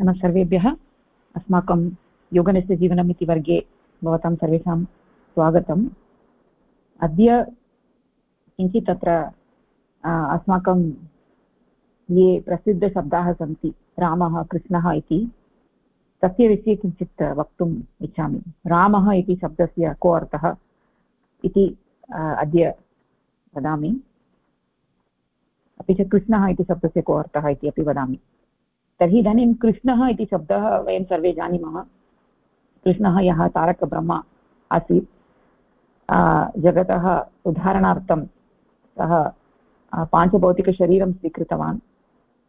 नमः सर्वेभ्यः अस्माकं योगनस्य जीवनम् इति वर्गे भवतां सर्वेषां स्वागतम्. अद्य किञ्चित् तत्र अस्माकं ये प्रसिद्धशब्दाः सन्ति, रामः, कृष्णः इति, तस्य विषये किञ्चित् वक्तुम् इच्छामि. रामः इति शब्दस्य को अर्थः इति अद्य वदामि. अपि च कृष्णः इति शब्दस्य को अर्थः इति अपि वदामि. तर्हि इदानीं कृष्णः इति शब्दः वयं सर्वे जानीमः। कृष्णः यः तारकब्रह्मा आसीत् जगतः उदाहरणार्थं सः पाञ्चभौतिकशरीरं स्वीकृतवान्।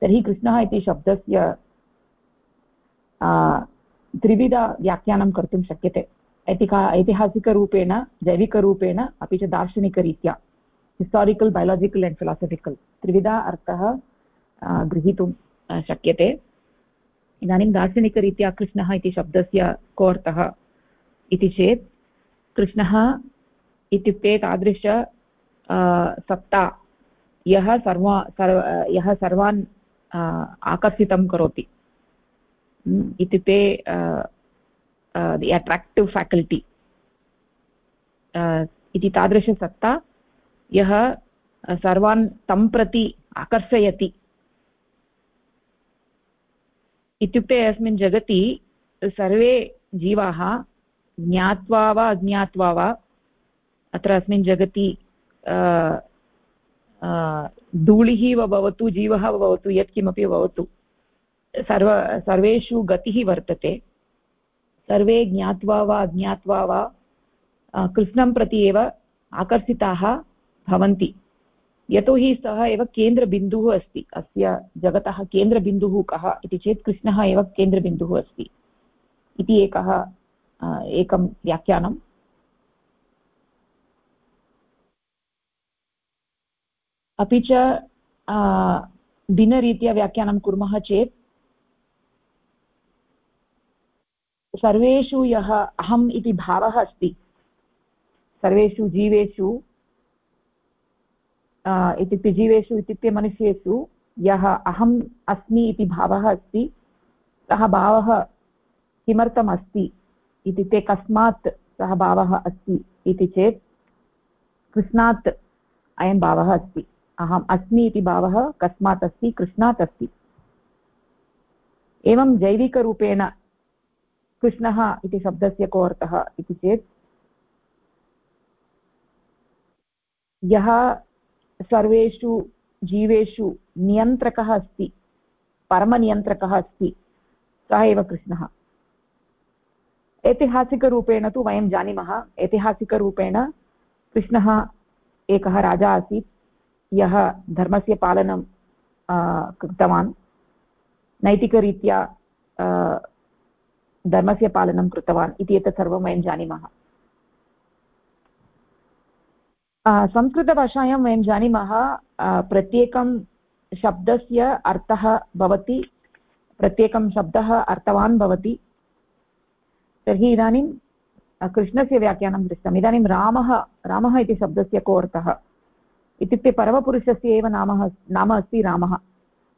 तर्हि कृष्णः इति शब्दस्य त्रिविध व्याख्यानं कर्तुं शक्यते। ऐतिका, ऐतिहासिकरूपेण, जैविकरूपेण, अपि च दार्शनिकरीत्या। हिस्टारिकल् बयोलाजिकल् एण्ड् फिलासफिकल् त्रिविधा अर्थः गृहीतुं शक्यते। इदानीं दार्शनिकरीत्या कृष्णः इति शब्दस्य को अर्थः इति चेत्, कृष्णः इत्युक्ते तादृश सत्ता यः सर्वा, सर्व, यः सर्वान् आकर्षितं करोति। इत्युक्ते दि अट्राक्टिव् फेकल्टि इति तादृशसत्ता यः सर्वान् तं प्रति आकर्षयति। इत्युक्ते अस्मिन् जगति सर्वे जीवाः ज्ञात्वा वा अज्ञात्वा वा अत्र अस्मिन् जगति धूलिः वा भवतु, जीवः वा भवतु, यत्किमपि भवतु, सर्व, सर्वेषु गतिः वर्तते। सर्वे ज्ञात्वा वा अज्ञात्वा वा कृष्णं प्रति एव आकर्षिताः भवन्ति। यतोहि सः एव केन्द्रबिन्दुः अस्ति, अस्य जगतः केन्द्रबिन्दुः कः इति चेत् कृष्णः एव केन्द्रबिन्दुः अस्ति इति एकः एकं व्याख्यानम्। अपि च दिनरीत्या व्याख्यानं कुर्मः चेत् सर्वेषु यः अहम् इति भावः अस्ति, सर्वेषु जीवेषु इत्युक्ते जीवेषु इत्युक्ते मनुष्येषु यः अहम् अस्मि इति भावः अस्ति, सः भावः किमर्थम् अस्ति इत्युक्ते कस्मात् सः भावः अस्ति इति चेत् कृष्णात् अयं भावः अस्ति। अहम् अस्मि इति भावः कस्मात् अस्ति, कृष्णात् अस्ति। एवं जैविकरूपेण कृष्णः इति शब्दस्य को अर्थः इति चेत्, यः सर्वेषु जीवेषु नियन्त्रकः अस्ति, परमनियन्त्रकः अस्ति, सः एव कृष्णः। ऐतिहासिकरूपेण तु वयं जानीमः, ऐतिहासिकरूपेण कृष्णः एकः राजा आसीत्, यः धर्मस्य पालनं कृतवान्। नैतिकरीत्या धर्मस्य पालनं कृतवान् इति एतत् सर्वं वयं जानीमः। संस्कृतभाषायां वयं जानीमः प्रत्येकं शब्दस्य अर्थः भवति, प्रत्येकं शब्दः अर्थवान् भवति। तर्हि इदानीं कृष्णस्य व्याख्यानं दृष्टम्। इदानीं रामः रामः इति शब्दस्य को अर्थः? इत्युक्ते परमपुरुषस्य एव नाम नाम अस्ति रामः।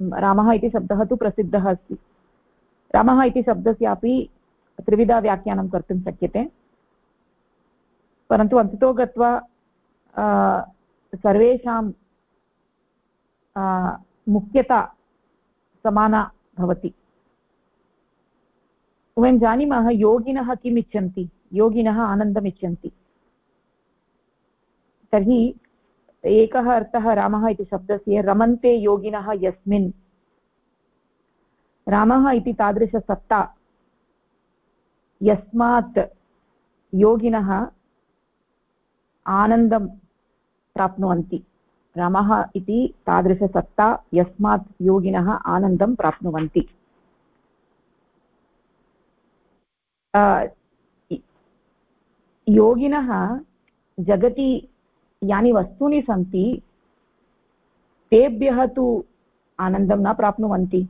रामः इति शब्दः तु प्रसिद्धः अस्ति। रामः इति शब्दस्यापि त्रिविधा व्याख्यानं कर्तुं शक्यते। परन्तु अन्ततो गत्वा सर्वेषां मुख्यता समाना भवति। वयं जानीमः योगिनः किम् इच्छन्ति? योगिनः आनन्दम् इच्छन्ति। तर्हि एकः अर्थः रामः इति शब्दस्य रमन्ते योगिनः यस्मिन्। रामः इति तादृशसत्ता। यस्मात् योगिनः आनन्दं प्राप्नुवन्ति। रामः इति तादृशसत्ता यस्मात् योगिनः आनन्दं प्राप्नुवन्ति। योगिनः जगति यानि वस्तूनि सन्ति, तेभ्यः तु आनन्दं न प्राप्नुवन्ति।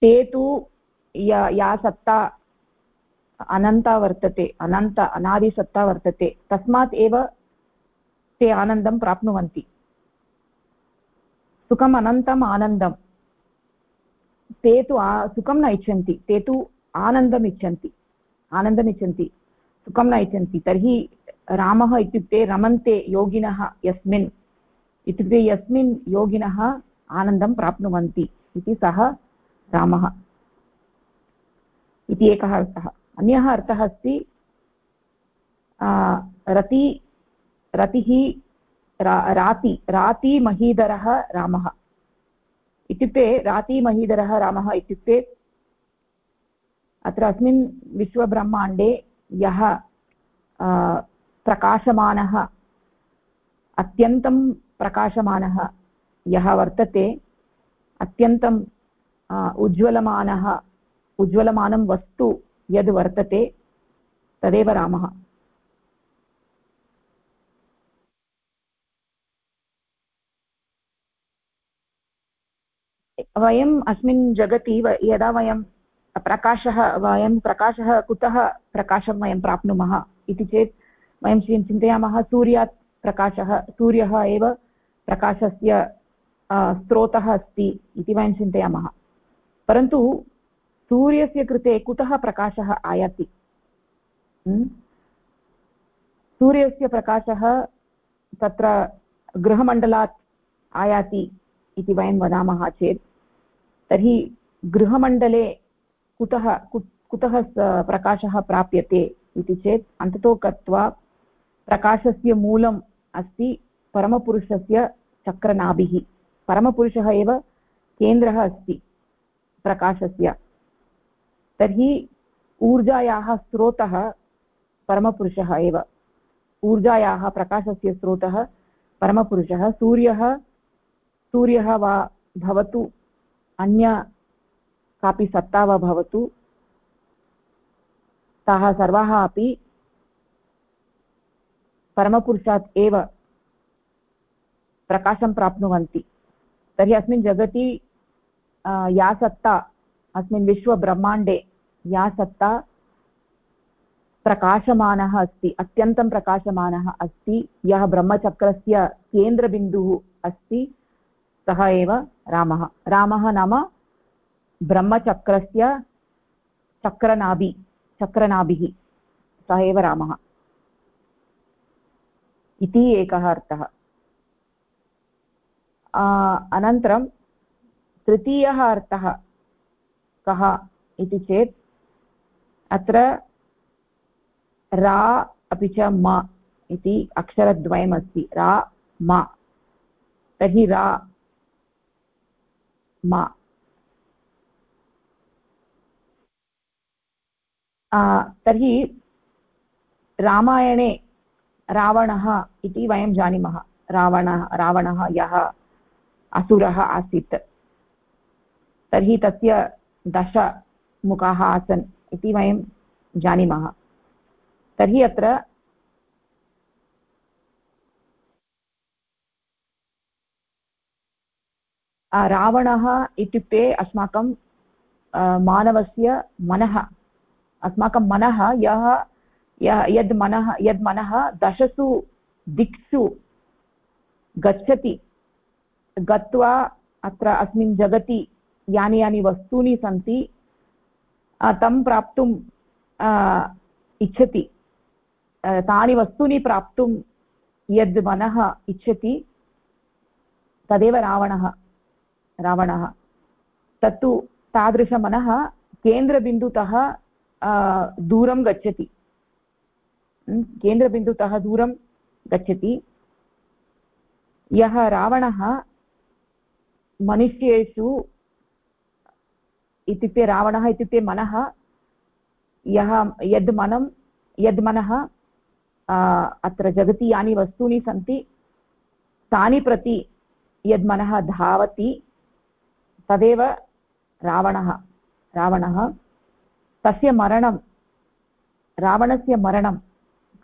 ते तु या या सत्ता अनन्ता वर्तते, अनन्त अनादिसत्ता वर्तते, तस्मात् एव ते आनन्दं प्राप्नुवन्ति। सुखम् अनन्तम् आनन्दं ते तु सुखं न इच्छन्ति, ते तु आनन्दम् इच्छन्ति आनन्दम् इच्छन्ति, सुखं न इच्छन्ति। तर्हि रामः इत्युक्ते रमन्ते योगिनः यस्मिन्, इत्युक्ते यस्मिन् योगिनः आनन्दं प्राप्नुवन्ति इति सः रामः। इति एकः अर्थः। अन्यः अर्थः अस्ति रति, रतिः राति, रातिमहीधरः रामः। इत्युक्ते रातिमहीधरः रामः इत्युक्ते अत्र अस्मिन् विश्वब्रह्माण्डे यः प्रकाशमानः, अत्यन्तं प्रकाशमानः यः वर्तते अत्यन्तम् उज्ज्वलमानः, उज्ज्वलमानं वस्तु यद् वर्तते तदेव रामः। वयम् अस्मिन् जगति यदा वयं प्रकाशः वयं प्रकाशः, कुतः प्रकाशं वयं प्राप्नुमः इति चेत् वयं चिन्तयामः, सूर्यात् प्रकाशः, सूर्यः एव प्रकाशस्य स्रोतः अस्ति इति वयं चिन्तयामः। परन्तु सूर्यस्य कृते कुतः प्रकाशः आयाति? सूर्यस्य प्रकाशः तत्र गृहमण्डलात् आयाति इति वयं वदामः चेत्, तर्हि गृहमण्डले कुतः कुतः प्रकाशः प्राप्यते इति चेत्, अन्ततो गत्वा प्रकाशस्य मूलम् अस्ति परमपुरुषस्य चक्रनाभिः। परमपुरुषः एव केन्द्रः अस्ति प्रकाशस्य। तर्हि ऊर्जायाः स्रोतः परमपुरुषः एव। ऊर्जायाः प्रकाशस्य स्रोतः परमपुरुषः। सूर्यः सूर्यः वा भवतु, अन्य कापि सत्ता वा भवतु, ताः सर्वाः अपि परमपुरुषात् एव प्रकाशं प्राप्नुवन्ति। तर्हि अस्मिन् जगति या सत्ता अस्मिन् विश्वब्रह्माण्डे या सत्ता प्रकाशमानः अस्ति, अत्यन्तं प्रकाशमानः अस्ति। यः ब्रह्मचक्रस्य केन्द्रबिन्दुः अस्ति, सः एव रामः। रामः नाम ब्रह्मचक्रस्य चक्रनाभि, चक्रनाभिः, सः एव रामः। इति एकः अर्थः। अनन्तरं तृतीयः अर्थः। कः इति चेत् अत्र रा अपि च म इति अक्षरद्वयमस्ति। रा, म। तर्हि रा, मा। तर्हि रामायणे रावणः इति वयं जानीमः। रावणः रावणः यः असुरः आसीत्। तर्हि तस्य दश मुखाः आसन् इति वयं जानीमः। तर्हि अत्र रावणः इत्युक्ते अस्माकं मानवस्य मनः। अस्माकं मनः यः, यद् मनः यद् मनः दशसु दिक्सु गच्छति, गत्वा अत्र अस्मिन् जगति यानि यानि वस्तूनि सन्ति तं प्राप्तुम् इच्छति। तानि वस्तूनि प्राप्तुं यद् मनः इच्छति, तदेव रावणः रावणः। तत्तु तादृशमनः केन्द्रबिन्दुतः दूरं गच्छति। केन्द्रबिन्दुतः दूरं गच्छति। यः रावणः मनुष्येषु इत्युक्ते रावणः इत्युक्ते मनः, यः यद् मनं, यद् मनः अत्र जगति यानि वस्तूनि सन्ति, तानि प्रति यद् मनः धावति, तदेव रावणः रावणः। तस्य मरणं, रावणस्य मरणं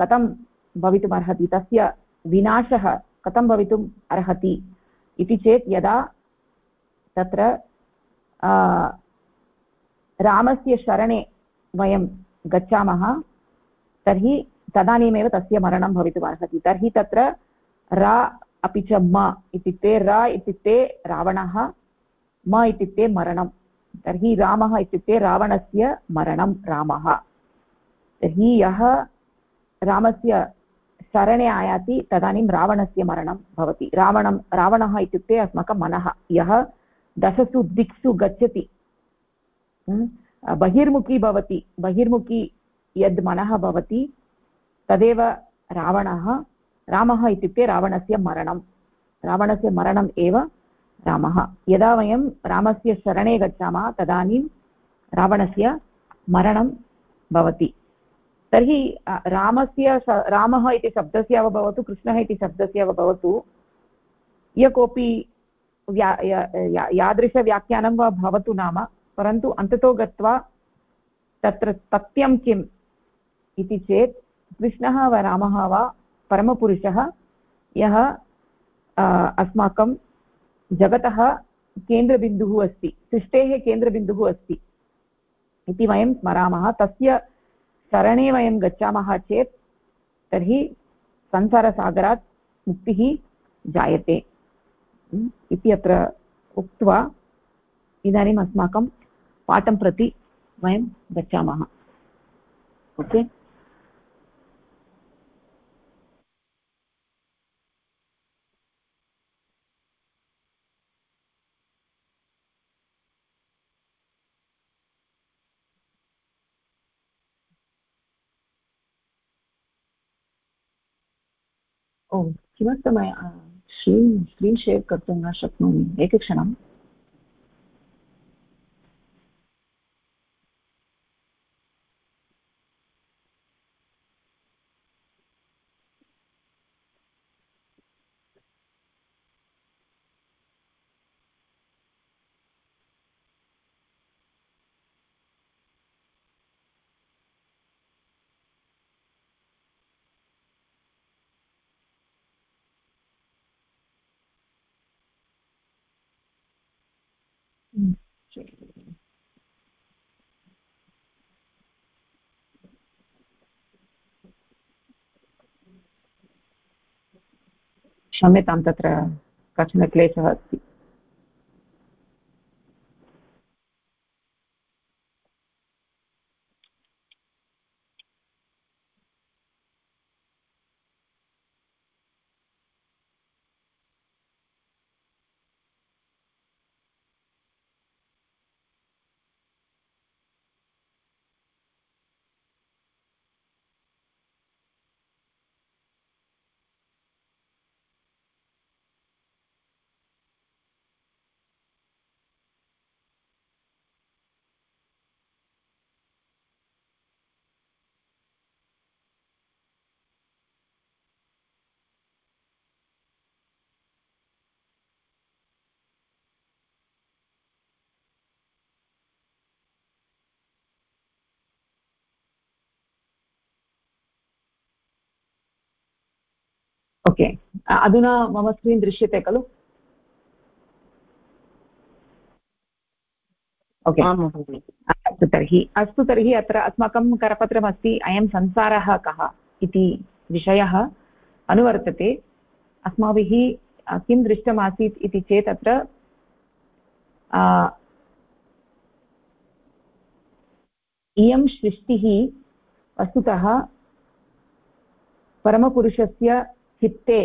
कथं भवितुमर्हति? तस्य विनाशः कथं भवितुम् अर्हति इति चेत् यदा तत्र रामस्य शरणे वयं गच्छामः, तर्हि तदानीमेव तस्य मरणं भवितुमर्हति तर्हि तत्र रा अपि च म इत्युक्ते र इत्युक्ते रावणः, म इत्युक्ते मरणं। तर्हि रामः इत्युक्ते रावणस्य मरणं रामः। तर्हि यः रामस्य शरणे आयाति, तदानीं रावणस्य मरणं भवति। रावणं, रावणः इत्युक्ते अस्माकं मनः। यः दशसु दिक्सु गच्छति बहिर्मुखी भवति। बहिर्मुखी यद् मनः भवति, तदेव रावणः, रामः इत्युक्ते रावणस्य मरणं। रावणस्य मरणम् एव रामः। यदा वयं रामस्य शरणे गच्छामः, तदानीं रावणस्य मरणं भवति। तर्हि रामस्य रामः इति शब्दस्य वा भवतु कृष्णः इति शब्दस्य वा भवतु य कोऽपि व्या यादृशव्याख्यानं वा भवतु नाम। परन्तु अन्ततो गत्वा तत्र तथ्यं किम् इति चेत् कृष्णः वा रामः वा परमपुरुषः, यः अस्माकं जगतः केन्द्रबिन्दुः अस्ति, सृष्टेः केन्द्रबिन्दुः अस्ति इति वयं स्मरामः। तस्य सरणे वयं गच्छामः चेत् तर्हि संसारसागरात् मुक्तिः जायते। इति अत्र उक्त्वा इदानीम् अस्माकं पाठं प्रति वयं गच्छामः। ओके? ओ किमर्थम् स्क्रीन् स्क्रीन् शेर् कर्तुं न शक्नोमि? एकक्षणम्। क्षम्यतां तत्र कश्चन क्लेशः अस्ति ओके अधुना मम स्क्रीन् दृश्यते खलु? ओके अस्तु तर्हि अस्तु तर्हि अत्र अस्माकं करपत्रमस्ति अयं संसारः कः इति विषयः अनुवर्तते। अस्माभिः किं दृष्टमासीत् इति चेत् अत्र इयं सृष्टिः वस्तुतः परमपुरुषस्य चित्ते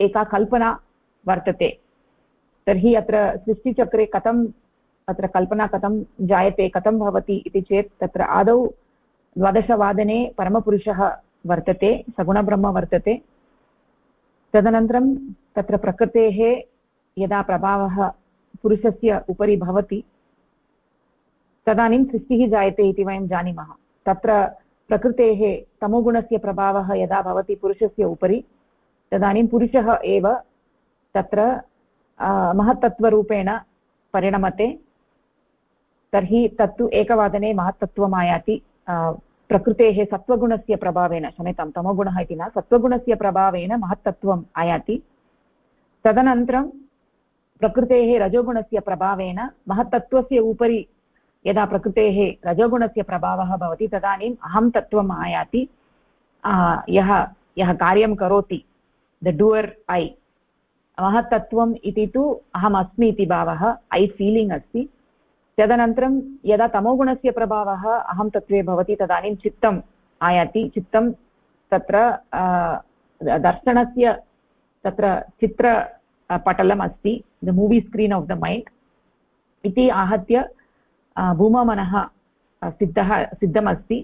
एका कल्पना वर्तते। तर्हि अत्र सृष्टिचक्रे कथम्, अत्र कल्पना कथं जायते, कथं भवति इति चेत् तत्र आदौ द्वादशवादने परमपुरुषः वर्तते, सगुणब्रह्म वर्तते। तदनन्तरं तत्र प्रकृतेः यदा प्रभावः पुरुषस्य उपरि भवति, तदानीं सृष्टिः जायते इति वयं जानीमः। तत्र प्रकृतेः तमोगुणस्य प्रभावः यदा भवति पुरुषस्य उपरि तदानीं पुरुषः एव तत्र महत्तत्त्वरूपेण परिणमते। तर्हि तत्तु एकवादने महत्तत्त्वम् आयाति प्रकृतेः सत्त्वगुणस्य प्रभावेन, क्षम्यतां, तमोगुणः इति न, सत्त्वगुणस्य प्रभावेन महत्तत्त्वम् आयाति। तदनन्तरं प्रकृतेः रजोगुणस्य प्रभावेन महत्तत्त्वस्य उपरि यदा प्रकृतेः रजोगुणस्य प्रभावः भवति, तदानीम् अहं तत्त्वम् आयाति। यः यः कार्यं करोति द डुवर् ऐ महत्तत्त्वम् इति तु अहम् अस्मि इति भावः ऐ फीलिङ्ग् अस्ति। तदनन्तरं यदा तमोगुणस्य प्रभावः अहं तत्त्वे भवति, तदानीं चित्तम् आयाति। चित्तं तत्र दर्शनस्य तत्र चित्रपटलम् अस्ति the movie screen of the mind इति आहत्य भूममनः सिद्धः, सिद्धमस्ति।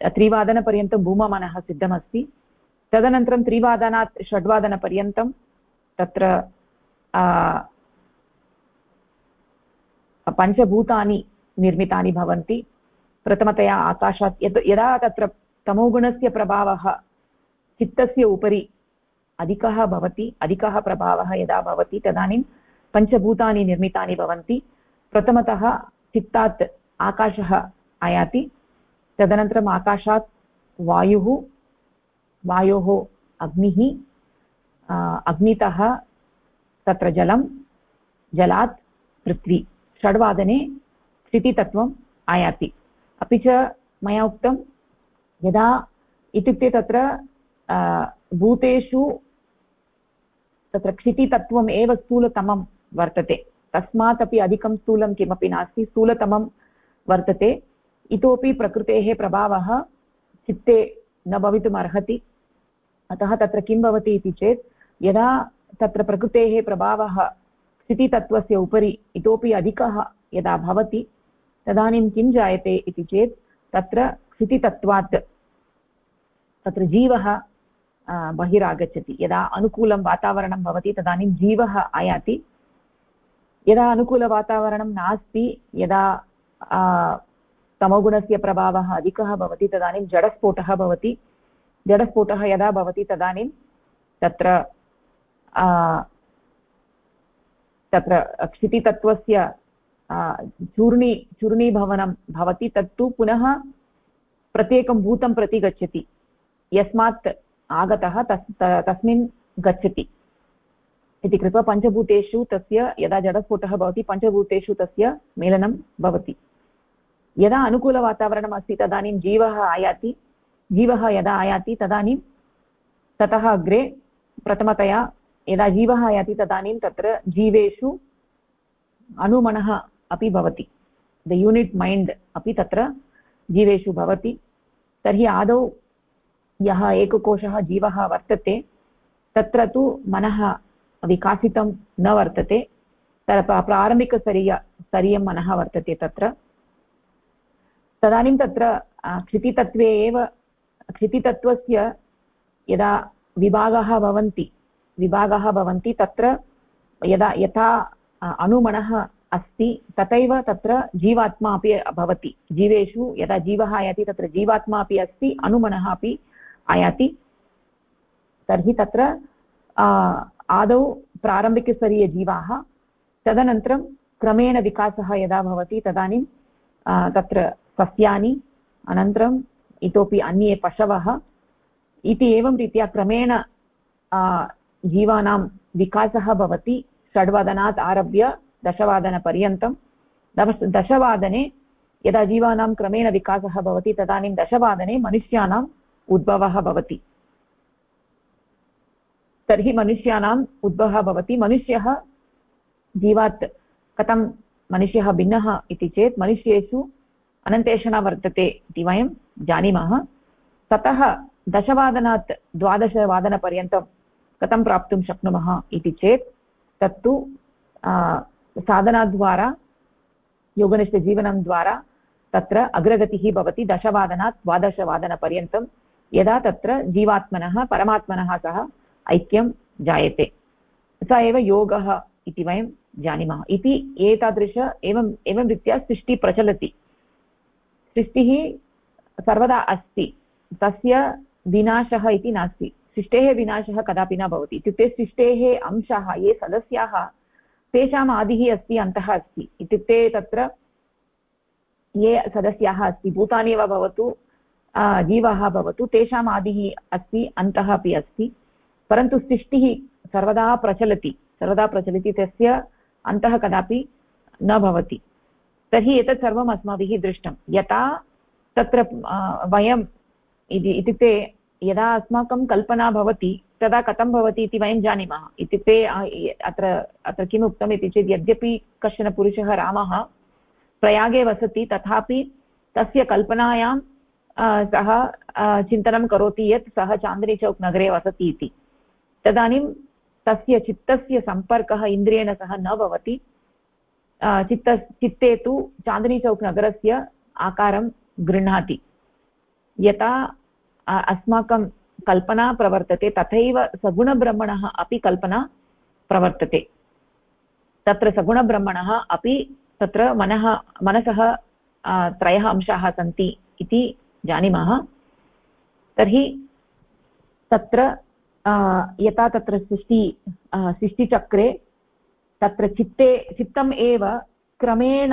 त्रिवादनपर्यन्तं भूममनः सिद्धमस्ति। तदनन्तरं त्रिवादनात् षड्वादनपर्यन्तं तत्र पञ्चभूतानि निर्मितानि भवन्ति। प्रथमतया आकाशात्, यत्, यदा तत्र तमोगुणस्य प्रभावः चित्तस्य उपरि अधिकः भवति, अधिकः प्रभावः यदा भवति, तदानीं पञ्चभूतानि निर्मितानि भवन्ति। प्रथमतः चित्तात् आकाशः आयाति। तदनन्तरम् आकाशात् वायुः वायोः अग्निः अग्नितः तत्र जलं, जलात् पृथ्वी, षड्वादने स्थितितत्त्वम् आयाति। अपि च मया उक्तं, यदा इत्युक्ते तत्र भूतेषु तत्र क्षितितत्त्वम् एव स्थूलतमं वर्तते। तस्मात् अपि अधिकं स्थूलं किमपि नास्ति, स्थूलतमं वर्तते। इतोपि प्रकृतेः प्रभावः चित्ते न भवितुमर्हति। अतः तत्र किं भवति इति चेत्, यदा तत्र प्रकृतेः प्रभावः, स्थितितत्त्वस्य उपरि इतोपि अधिकः यदा भवति, तदानीं किं जायते इति चेत्, तत्र स्थितितत्त्वात् तत्र जीवः बहिरागच्छति। यदा अनुकूलं वातावरणं भवति, तदानीं जीवः आयाति। यदा अनुकूलवातावरणं नास्ति, यदा तमोगुणस्य प्रभावः अधिकः भवति, तदानीं जडस्फोटः भवति जडस्फोटः यदा भवति तदानीं तत्र तत्र क्षितितत्त्वस्य चूर्णी, चूर्णीभवनं भवति, तत्तु पुनः प्रत्येकं भूतं प्रति गच्छति। यस्मात् आगतः तस् तस्मिन् गच्छति। इति कृत्वा पञ्चभूतेषु तस्य, यदा जडस्फोटः भवति, पञ्चभूतेषु तस्य मेलनं भवति। यदा अनुकूलवातावरणम् अस्ति तदानीं जीवः आयाति। जीवः यदा आयाति तदानीं ततः अग्रे प्रथमतया यदा जीवः आयाति तदानीं तत्र जीवेषु अनुमनः अपि भवति। द यूनिट् मैण्ड् अपि तत्र जीवेषु भवति। तर्हि आदौ यः एककोशः जीवः वर्तते, तत्र तु मनः विकासितं न वर्तते। प्रारम्भिकस्तरीय स्तरीयं मनः वर्तते तत्र। तदानीं तत्र क्षितितत्त्वे एव क्षितितत्त्वस्य यदा विभागाः भवन्ति विभागाः भवन्ति, तत्र यदा यथा अनुमनः अस्ति, तथैव तत्र जीवात्मा अपि भवति। जीवेषु यदा जीवः आयाति, तत्र जीवात्मा अपि अस्ति अनुमनः अपि आयाति। तर्हि तत्र आदौ प्रारम्भिकस्तरीयजीवाः, तदनन्तरं क्रमेण विकासः यदा भवति, तदानीं तत्र सस्यानि अनन्तरम् इतोपि अन्ये पशवः। इति एवं रीत्या क्रमेण जीवानां विकासः भवति। षड्वादनात् आरभ्य दशवादनपर्यन्तं। दश दशवादने यदा जीवानां क्रमेण विकासः भवति, तदानीं दशवादने मनुष्याणां उद्भवः भवति। तर्हि मनुष्याणाम् उद्भवः भवति। मनुष्यः जीवात् कथं मनुष्यः भिन्नः इति चेत् मनुष्येषु अनन्तेषणा वर्तते इति वयं जानीमः। ततः दशवादनात् द्वादशवादनपर्यन्तं कथं प्राप्तुं शक्नुमः इति चेत्, तत्तु साधनाद्वारा, योगनिष्ठजीवनं द्वारा तत्र अग्रगतिः भवति। दशवादनात् द्वादशवादनपर्यन्तं यदा तत्र जीवात्मनः, परमात्मनः सह ऐक्यं जायते। स एव योगः इति वयं जानीमः। इति एतादृश एवम् एवं रीत्या सृष्टिः प्रचलति। सृष्टिः सर्वदा अस्ति। तस्य विनाशः इति नास्ति। सृष्टेः विनाशः कदापि न भवति। इत्युक्ते सृष्टेः अंशाः, ये सदस्याः, तेषाम् आदिः अस्ति, अन्तः अस्ति। इत्युक्ते तत्र ये सदस्याः अस्ति, भूतानि एव भवतु जीवः भवतु, तेषाम् आदिः अस्ति, अन्तः अपि अस्ति। परन्तु सृष्टिः सर्वदा प्रचलति। सर्वदा प्रचलति, तस्य अन्तः कदापि न भवति। तर्हि एतत् सर्वम् अस्माभिः दृष्टं। यथा तत्र वयम् इति, इत्युक्ते यदा अस्माकं कल्पना भवति, तदा कथं भवति इति वयं जानीमः। इत्युक्ते अत्र अत्र किम् उक्तम् इति चेत्, यद्यपि कश्चन पुरुषः रामः प्रयागे वसति, तथापि तस्य कल्पनायां सः चिन्तनं करोति यत् सः चान्दनीचौक् नगरे वसति इति। तदानीं तस्य चित्तस्य सम्पर्कः, इन्द्रियेण सह न भवति। चित्त चित्ते तु चान्दनीचौक् नगरस्य आकारं गृह्णाति। यथा अस्माकं कल्पना प्रवर्तते, तथैव सगुणब्रह्मणः अपि कल्पना प्रवर्तते। तत्र सगुणब्रह्मणः अपि तत्र मनः, मनसः त्रयः अंशाः सन्ति इति जानीमः। तर्हि तत्र यथा तत्र सृष्टि सृष्टिचक्रे तत्र चित्ते, चित्तम् एव क्रमेण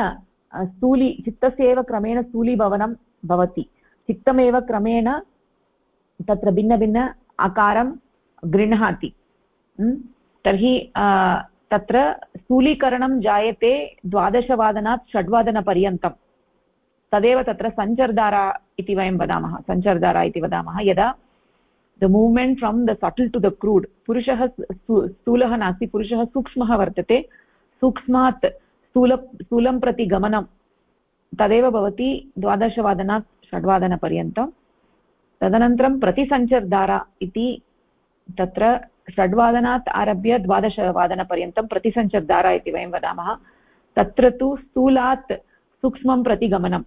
स्थूली, चित्तस्य एव क्रमेण स्थूलीभवनं भवति। चित्तमेव क्रमेण तत्र भिन्नभिन्न आकारं गृह्णाति। तर्हि तत्र स्थूलीकरणं जायते द्वादशवादनात् षड्वादनपर्यन्तं। तदेव तत्र सञ्चर्धारा इति वयं वदामः। सञ्चर्धारा इति वदामः। यदा the movement from the subtle to the crude पुरुषः स्थूलः नास्ति पुरुषः सूक्ष्मः वर्तते सूक्ष्मात् स्थूल स्थूलं प्रति गमनं तदेव भवति द्वादशवादनात् षड्वादनपर्यन्तं तदनन्तरं प्रतिसञ्चर्धारा इति तत्र षड्वादनात् आरभ्य द्वादशवादनपर्यन्तं प्रतिसञ्चर्धारा इति वयं वदामः. तत्र तु स्थूलात् सूक्ष्मं प्रति गमनं.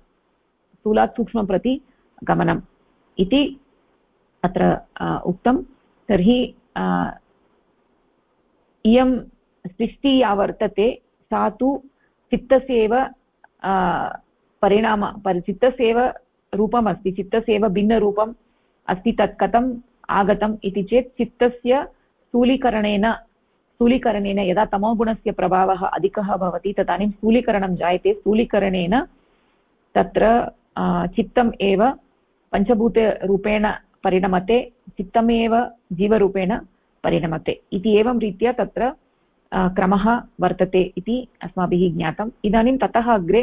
स्थूलात् सूक्ष्मं प्रति गमनम् इति अत्र उक्तं। तर्हि इयं सृष्टिः या वर्तते, सा तु चित्तस्य एव परिणाम चित्तस्य एव रूपम् अस्ति चित्तस्य एव भिन्नरूपम् अस्ति तत् कथम् आगतम् इति चेत् चित्तस्य स्थूलीकरणेन स्थूलीकरणेन यदा तमोगुणस्य प्रभावः अधिकः भवति, तदानीं स्थूलीकरणं जायते। स्थूलीकरणेन तत्र चित्तम् एव पञ्चभूतरूपेण परिणमते, चित्तमेव जीवरूपेण परिणमते। इति एवं रीत्या तत्र क्रमः वर्तते इति अस्माभिः ज्ञातम्। इदानीं ततः अग्रे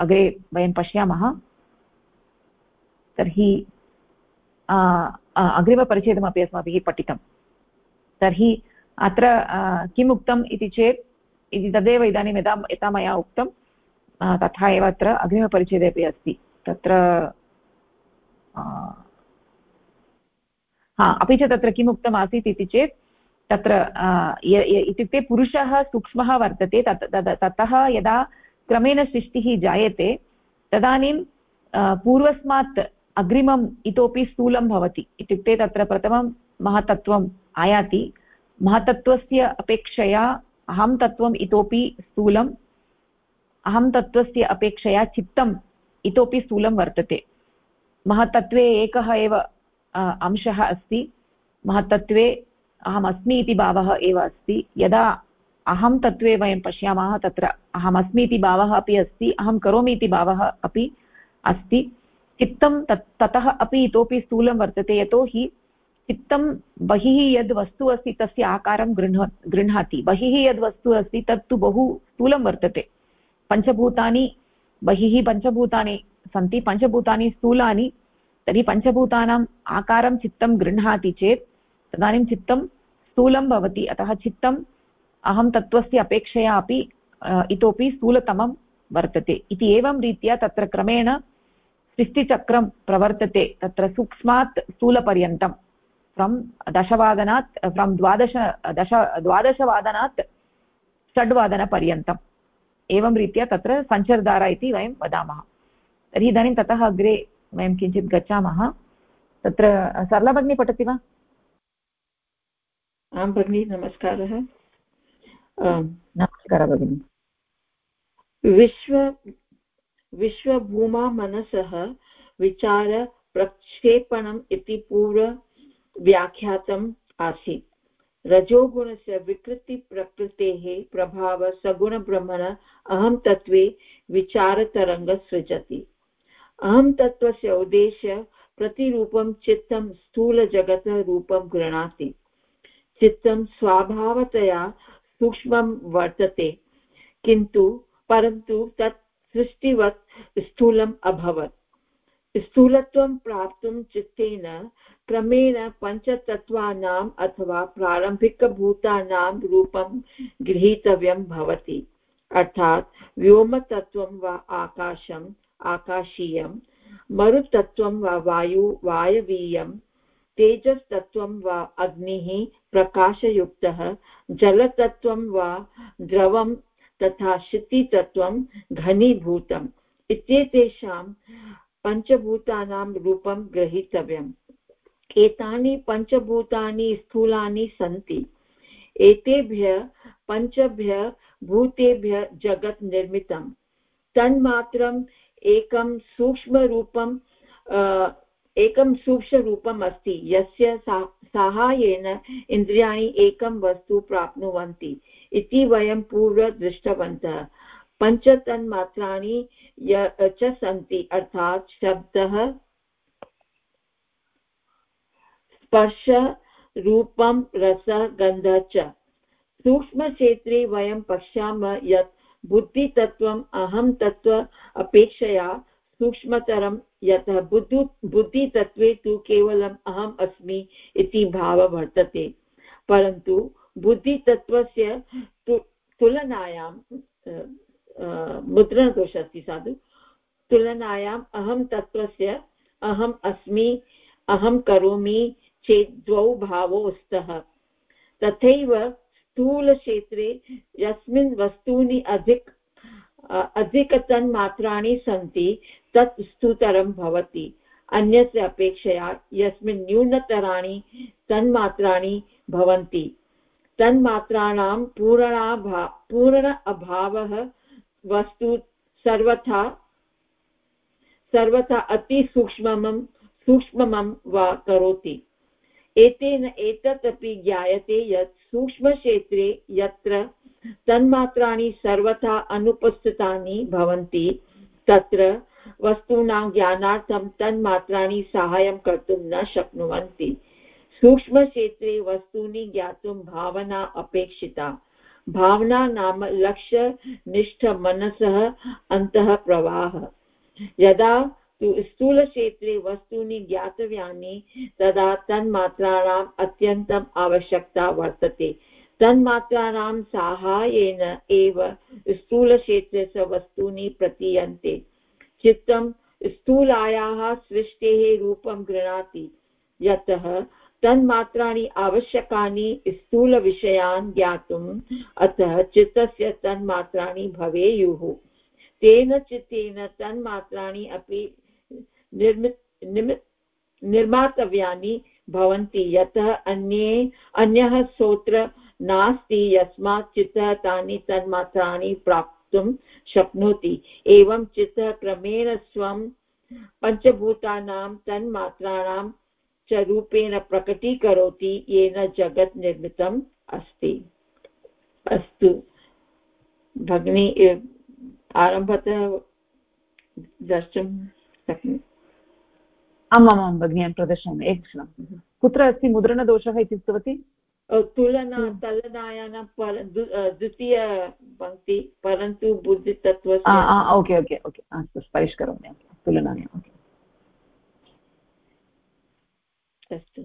अग्रे वयं पश्यामः। तर्हि अग्रिमपरिच्छेदमपि अस्माभिः पठितं तर्हि, अत्र किम् उक्तम् इति चेत्, इति तदेव इदानीं यदा, यथा मया उक्तं तथा एव अत्र अग्रिमपरिच्छेदे अपि अस्ति। तत्र हा. अपि च तत्र किम् उक्तमासीत् इति चेत्, तत्र इत्युक्ते पुरुषः सूक्ष्मः वर्तते, तत्, ततः यदा क्रमेण सृष्टिः जायते, तदानीं पूर्वस्मात् अग्रिमम् इतोपि स्थूलं भवति। इत्युक्ते तत्र प्रथमं महतत्त्वम् आयाति। महतत्त्वस्य अपेक्षया अहं तत्त्वम् इतोपि स्थूलम्, अहं तत्त्वस्य अपेक्षया चित्तम् इतोपि स्थूलं वर्तते। महत्तत्वे एकः एव अंशः अस्ति। महत्तत्वे अहमस्मि इति भावः एव अस्ति। यदा अहं तत्त्वे वयं पश्यामः, तत्र अहमस्मि इति भावः अपि अस्ति, अहं करोमि इति भावः अपि अस्ति। चित्तं तत्, ततः अपि इतोपि स्थूलं वर्तते, यतोहि चित्तं बहिः यद् वस्तु अस्ति, तस्य आकारं गृह्ण, गृह्णाति। बहिः यद् वस्तु अस्ति, तत्तु बहु स्थूलं वर्तते। पञ्चभूतानि, बहिः पञ्चभूतानि सन्ति पञ्चभूतानि स्थूलानि, तर्हि पञ्चभूतानाम् आकारं चित्तं गृह्णाति चेत्, तदानीं चित्तं स्थूलं भवति। अतः चित्तम् अहं तत्त्वस्य अपेक्षया अपि इतोपि स्थूलतमं वर्तते। इति एवं रीत्या तत्र क्रमेण सृष्टिचक्रं प्रवर्तते। तत्र सूक्ष्मात् स्थूलपर्यन्तं, फ्रम् दशवादनात्, फ्रम् द्वादश, दश, द्वादशवादनात् षड्वादनपर्यन्तम् एवं रीत्या तत्र सञ्चर्धारा इति वयं वदामः। तर्हि इदानीं ततः अग्रे वयं किञ्चित् गच्छामः। तत्र सरलभगिनी पठति वा? आं भगिनि नमस्कारः। नमस्कारः भगिनि। विश्व विश्वभूमा मनसः विचारप्रक्षेपणम् इति पूर्वव्याख्यातम् आसीत्। रजोगुणस्य विकृतिप्रकृतेः प्रभाव सगुणब्रह्मण अहं तत्त्वे विचारतरङ्ग सृजति अहं तत्त्वस्य उद्देश्य प्रतिरूपं चित्तं स्थूलजगतरूपं गृह्णाति। चित्तं स्वभावतया सूक्ष्मं वर्तते, किन्तु परन्तु तत् सृष्टिवत् स्थूलम् अभवत्। स्थूलत्वं प्राप्तुं चित्तेन क्रमेण पञ्चतत्त्वानाम् अथवा प्रारम्भिकभूतानां रूपं गृहीतव्यं भवति, अर्थात् व्योमतत्त्वं वा आकाशम् आकाशीयं मरुतत्त्वं वा वायु, वायवीयं तेजस्तत्त्वं वा अग्निः प्रकाशयुक्तः जलतत्त्वं वा द्रवं तथा क्षितितत्त्वं घनीभूतम् इत्येतेषां पञ्चभूतानां रूपं ग्रहीतव्यम्। एतानि पञ्चभूतानि स्थूलानि सन्ति। एतेभ्य पञ्चभ्य भूतेभ्य जगत् निर्मितं तन्मात्रम् एकं सूक्ष्मरूपं एकं सूक्ष्मरूपम् अस्ति, यस्य सा, साहाय्येन इन्द्रियाणि एकं वस्तु प्राप्नुवन्ति इति वयं पूर्व दृष्टवन्तः। पञ्चतन्मात्राणि च सन्ति, अर्थात् शब्दः स्पर्श रूपं रसः गन्धः च। सूक्ष्मक्षेत्रे वयं पश्यामः यत् बुद्धितत्त्वम् अहं तत्त्व अपेक्षया सूक्ष्मतरं, यतः बुद्धु, बुद्धितत्त्वे तु केवलम् अहम् अस्मि इति भावः वर्तते। परन्तु बुद्धितत्त्वस्य तु, तुलनायां मुद्रणदोषः अस्ति साधु। तुलनायाम् अहं तत्त्वस्य अहम् अस्मि, अहं करोमि चेत् द्वौ भावौ स्तः तथैव स्थूलक्षेत्रे यस्मिन् वस्तूनि अधिक अधिकतन्मात्राणि सन्ति, तत् स्तुतरं भवति। अन्यस्य अपेक्षया यस्मिन् न्यूनतराणि तन्मात्राणि भवन्ति। तन्मात्राणां पूर्णाभा, पूर्ण अभावः वस्तु सर्वथा सर्वथा अतिसूक्ष्मं सूक्ष्मं वा करोति। एतेन एतत् अपि ज्ञायते यत् सूक्ष्मक्षेत्रे यत्र तन्मात्राणि सर्वथा अनुपस्थितानि भवन्ति, तत्र वस्तूनां ज्ञानार्थं तन्मात्राणि साहाय्यं कर्तुं न शक्नुवन्ति। सूक्ष्मक्षेत्रे वस्तूनि ज्ञातुं भावना अपेक्षिता। भावना नाम लक्ष्यनिष्ठमनसः अन्तः प्रवाहः यदा स्थूलक्षेत्रे वस्तूनि ज्ञातव्यानि तदा तन्मात्राणाम् अत्यन्तम् आवश्यकता वर्तते। तन्मात्राणां साहाय्येन एव स्थूलक्षेत्रस्य वस्तूनि प्रतीयन्ते। चित्तं स्थूलायाः सृष्टेः रूपं गृह्णाति। यतः तन्मात्राणि आवश्यकानि स्थूलविषयान् ज्ञातुम् अतः चित्तस्य तन्मात्राणि भवेयुः। तेन चित्तेन तन्मात्राणि अपि निर्मि निर्मातव्यानि भवन्ति यतः अन्ये, अन्यः सोत्र नास्ति यस्मात् चित्तः तानि तन्मात्राणि प्राप्तुं शक्नोति। एवं चित्तः क्रमेण स्वं पञ्चभूतानां तन्मात्राणां च रूपेण प्रकटीकरोति, येन जगत् निर्मितम् अस्ति। अस्तु। भगिनी आरम्भतः द्रष्टुं शक्नोमि आम् आमां भगिनी प्रदर्शयामि। एकक्षणं कुत्र अस्ति मुद्रणदोषः इति उक्तवती? तुलना हम्म। तलनायानां पर द्वितीय पङ्क्ति परन्तु बुद्धितत्त्वस्य ओके ओके ओके। अस्तु परिष्करोमि। तुलनायाम् ओके। अस्तु।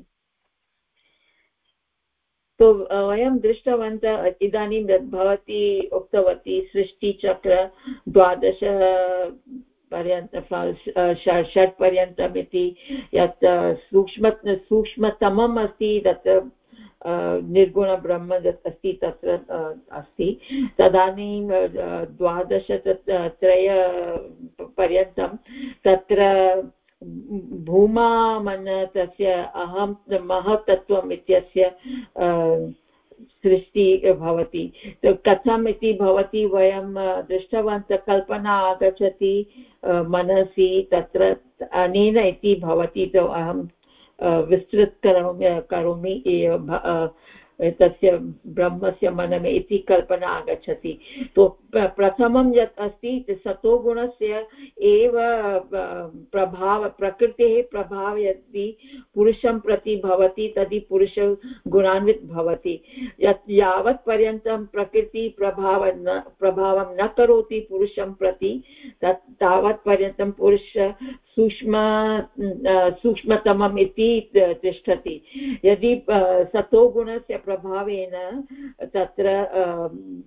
तो वयं दृष्टवन्तः इदानीं भवती उक्तवती सृष्टिचक्र द्वादश पर्यन्तं षट् पर्यन्तम् इति यत् सूक्ष्म, सूक्ष्मतमम् अस्ति तत्र निर्गुणब्रह्म अस्ति, तत्र अस्ति। तदानीं द्वादश त्रय पर्यन्तं तत्र भूमामन तस्य अहं महत्तत्वम् इत्यस्य सृष्टि भवति। कथम् इति भवति, वयं दृष्टवन्तः कल्पना आगच्छति मनसि तत्र अनेन इति भवति। अहं विस्तृत करोमि करोमि तस्य ब्रह्मस्य मनमे इति कल्पना आगच्छति। तो प्रथमं यत् अस्ति सतोगुणस्य एव प्रभाव, प्रकृतेः प्रभावः यदि पुरुषं प्रति भवति तर्हि पुरुष गुणान्वित भवति। यत् यावत् पर्यन्तं प्रकृति प्रभाव न, प्रभावं न करोति पुरुषं प्रति, तत् तावत् पर्यन्तं पुरुष सूक्ष्म सूक्ष्मतमम् इति तिष्ठति। यदि सतोगुणस्य प्रभावेन तत्र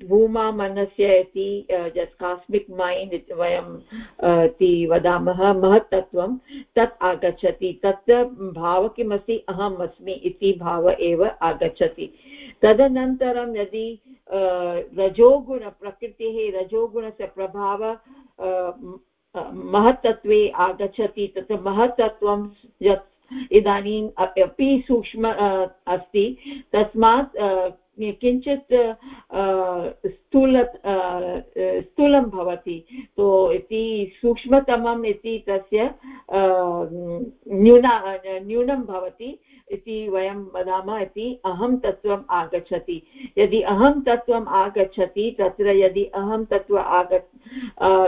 भूमा, मनस्य इति जस् कास्मिक् मैण्ड् इति वयं इति वदामः महत्तत्त्वं, तत् आगच्छति तत्र भाव किमस्ति, अहम् अस्मि इति भाव एव आगच्छति। तदनन्तरं यदि रजोगुण, प्रकृतेः रजोगुणस्य प्रभाव महत्तत्वे आगच्छति, तत्र महत्तत्वं यत् इदानीम् अपि सूक्ष्म अस्ति, तस्मात् किञ्चित् स्थूल स्थूलं भवति। तो इति सूक्ष्मतमम् इति तस्य न्यूना न्यूनं भवति। इति वयं वदामः इति अहं तत्त्वम् आगच्छति। यदि अहं तत्त्वम् आगच्छति, तत्र यदि अहं तत्त्व आग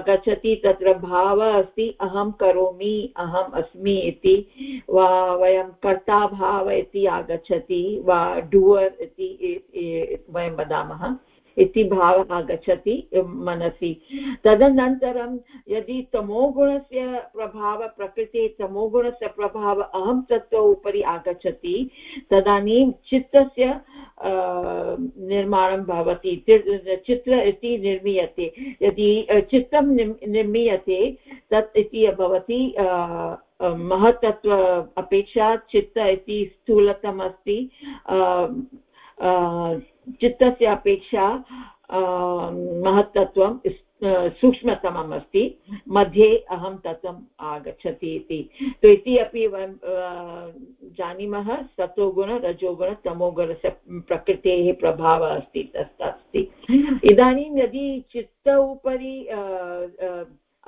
गच्छति, तत्र भावः अस्ति, अहं करोमि, अहम् अस्मि इति, वा वयं कर्ताभाव इति आगच्छति, वा डुवर् इति वयं वदामः। इति भावः आगच्छति मनसि। तदनन्तरं यदि तमोगुणस्य प्रभावः, प्रकृते तमोगुणस्य प्रभावः अहं तत्त्व उपरि आगच्छति, तदानीं चित्तस्य निर्माणं भवति चित्र इति निर्मीयते। यदि चित्तं निर्मीयते, तत् इति भवति महत्तत्व अपेक्षा चित्त इति स्थूलतम् अस्ति चित्तस्य अपेक्षा महत्तत्वं सूक्ष्मतमम् अस्ति. मध्ये अहं तत्त्वम् आगच्छति इति. तो इति अपि वयं जानीमः सतोगुण रजोगुण, तमोगुणस्य प्रकृतेः प्रभावः अस्ति तत् अस्ति. इदानीं यदि चित्त उपरि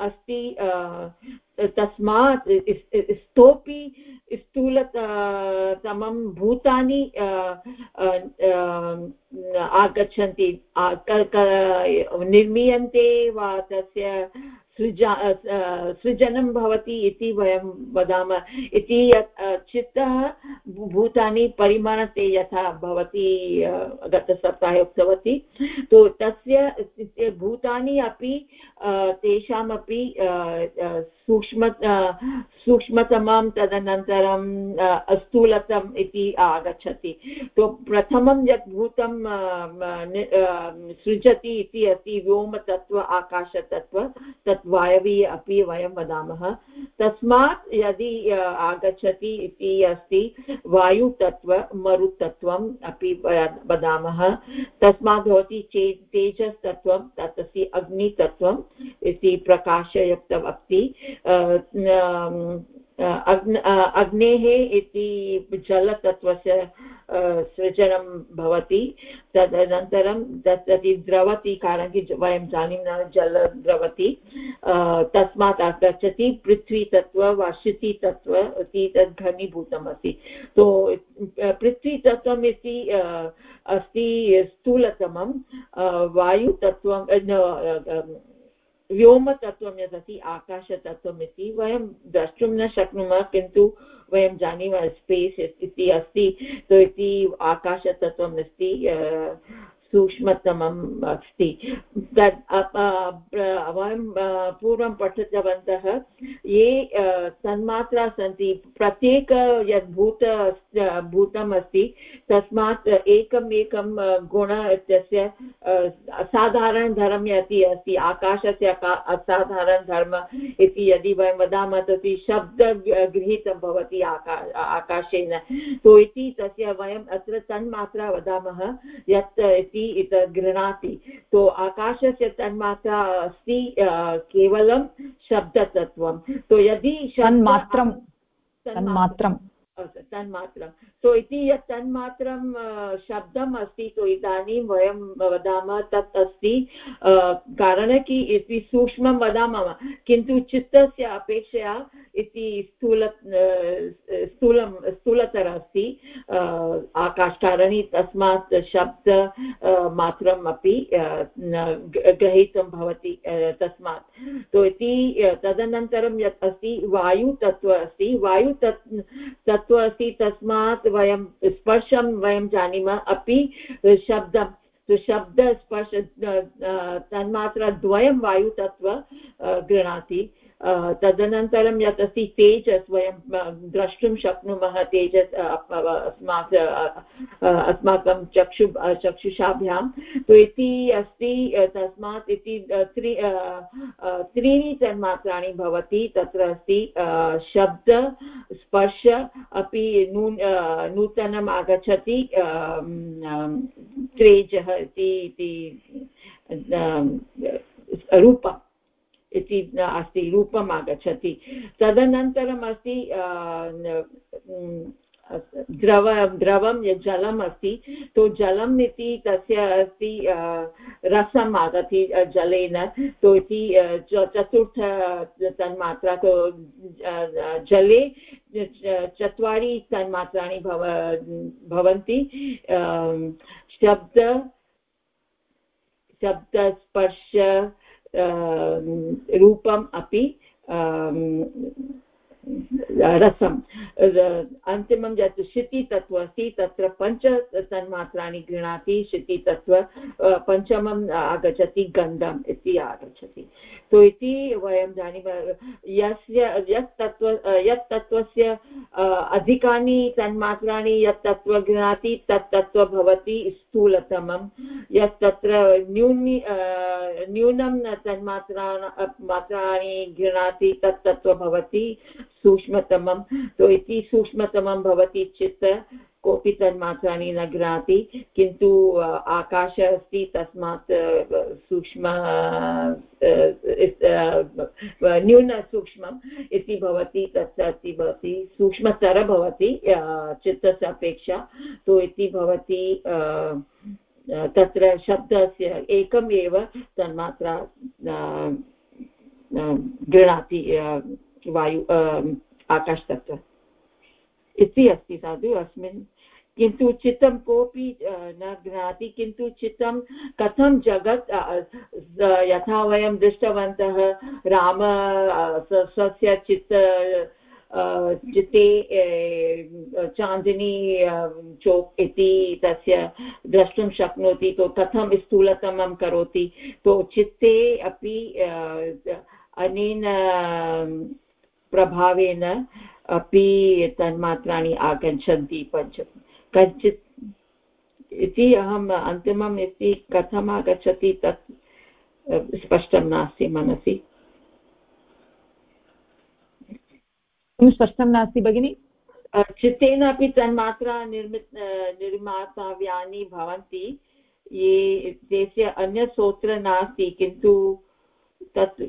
अस्ति तस्मात् स्तोपि स्थूलतमं भूतानि आगच्छन्ति निर्मीयन्ते वा तस्य सृजा सृजनं भवति इति वयं वदामः। इति चित्तः भूतानि परिमाणते यथा भवती गतसप्ताहे उक्तवती तो तस्य भूतानि अपि तेषामपि सूक्ष्म सूक्ष्मतमं तदनन्तरं स्थूलतम् इति आगच्छति। तो प्रथमं यत् भूतं सृजति इति अस्ति व्योमतत्त्व आकाशतत्त्व तत् वायवी अपि वयं वदामः। तस्मात् यदि आगच्छति इति अस्ति वायुतत्त्व मरुतत्त्वम् अपि वदामः। तस्मात् भवति चेत् तेजस्तत्त्वं तत् अस्ति अग्नितत्त्वम् इति प्रकाशयुक्तम् अस्ति। अग्नेः इति जलतत्त्वस्य सृजनं भवति। तदनन्तरं तत् द्रवति, कारणं वयं जानीमः जल द्रवति। तस्मात् आगच्छति, पृथ्वीतत्त्व वा क्षितितत्त्व इति तद् घनीभूतम् अस्ति तो पृथ्वीतत्त्वम् इति अस्ति स्थूलतमं। वायुतत्त्वं व्योमतत्त्वं यदस्ति आकाशतत्त्वम् इति वयं द्रष्टुं न शक्नुमः, किन्तु वयं जानीमः स्पेस् इति अस्ति तो इति आकाशतत्त्वम् अस्ति सूक्ष्मतमम् अस्ति। तद् वयं पूर्वं पठितवन्तः, ये तन्मात्रा सन्ति, प्रत्येक यद् भूत भूतम् अस्ति, तस्मात् एकम् एकं गुण इत्यस्य असाधारणधर्म यदि अस्ति, आकाशस्य असाधारणधर्म इति यदि वयं वदामः, तर्हि शब्दगृहीतं भवति आका, आकाशेन। तो इति तस्य वयम् अत्र तन्मात्रा वदामः, यत् इति इति गृह्णाति तो आकाशस्य तन्मात्रा अस्ति केवलं शब्दतत्त्वं। तो यदि तन्मात्रं। तन्मात्रं। तन्मात्रं। सो इति यत् तन्मात्रं शब्दम् अस्ति तो इदानीं वयं वदामः तत् अस्ति। कारणं कि इति सूक्ष्मं वदामः। किन्तु चित्तस्य अपेक्षया इति स्थूल स्थूलं, स्थूलतर अस्ति। आकाशकारणि तस्मात् शब्द मात्रम् अपि ग्रहीतुं भवति तस्मात्। तो इति तदनन्तरं यत् अस्ति, वायुतत्त्व अस्ति। वायुतत् तत्त्व अस्ति तस्मात् वयं स्पर्शं वयं जानीमः। अपि शब्दं शब्दस्पर्श तन्मात्रा द्वयं वायुतत्त्व गृह्णाति। तदनन्तरं यत् अस्ति तेजस् वयं द्रष्टुं शक्नुमः, तेजस् अस्माक अस्माकं चक्षु चक्षुषाभ्यां। तु इति अस्ति तस्मात् इति त्रि त्रीणि तन्मात्राणि भवति। तत्र अस्ति शब्द, स्पर्श, अपि नू नूतनम् आगच्छति त्रेजः इति रूपम्। इति अस्ति रूपम् आगच्छति। तदनन्तरम् अस्ति द्रव, द्रवं यत् जलम् अस्ति तो जलम् इति तस्य अस्ति रसम् आगति जलेन। तो इति चतुर्थ तन्मात्रा तो जले चत्वारि तन्मात्राणि भव, भवन्ति। शब्द, शब्दस्पर्श रूपम् अपि रसम् अन्तिमं यत् शितितत्त्व अस्ति तत्र पञ्च तन्मात्राणि गृह्णाति शितितत्त्व पञ्चमम् आगच्छति गन्धम् इति आगच्छति तो इति वयं जानीमः यस्य यत् तत्त्व यत् तत्त्वस्य अधिकानि तन्मात्राणि यत् तत्त्व गृह्णाति तत् तत्त्व भवति स्थूलतमं। यत् तत्र न्यूनि न्यूनं तन्मात्रा मात्राणि गृह्णाति तत् तत्त्व भवति सूक्ष्मतमं। तो इति सूक्ष्मतमं भवति चित्त कोऽपि तन्मात्राणि न गृह्णाति किन्तु आकाश अस्ति, तस्मात् सूक्ष्म न्यूनसूक्ष्मम् इति भवति, तत् इति भवति, सूक्ष्मतर भवति चित्तस्य अपेक्षा तु इति भवति तत्र शब्दस्य एकम् एव तन्मात्रा गृह्णाति वायु आकाशतत्त्व। इति अस्ति साधु, अस्मिन् किन्तु चित्तं कोऽपि न गृह्णाति किन्तु चित्तं कथं जगत् यथा वयं दृष्टवन्तः, राम स्वस्य चित्त चित्ते चान्दिनी चोक् इति तस्य द्रष्टुं शक्नोति तो कथं स्थूलतमं करोति तो चित्ते अपि अनेन, प्रभावेन अपि तन्मात्राणि आगच्छन्ति पञ्च कञ्चित् इति अहम् अन्तिमम् इति कथम् आगच्छति तत् स्पष्टं नास्ति मनसि। स्पष्टं नास्ति भगिनि? चित्तेन अपि तन्मात्रा निर्मित निर्मातव्यानि भवन्ति। ये तेस्य अन्यसूत्र नास्ति किन्तु तत्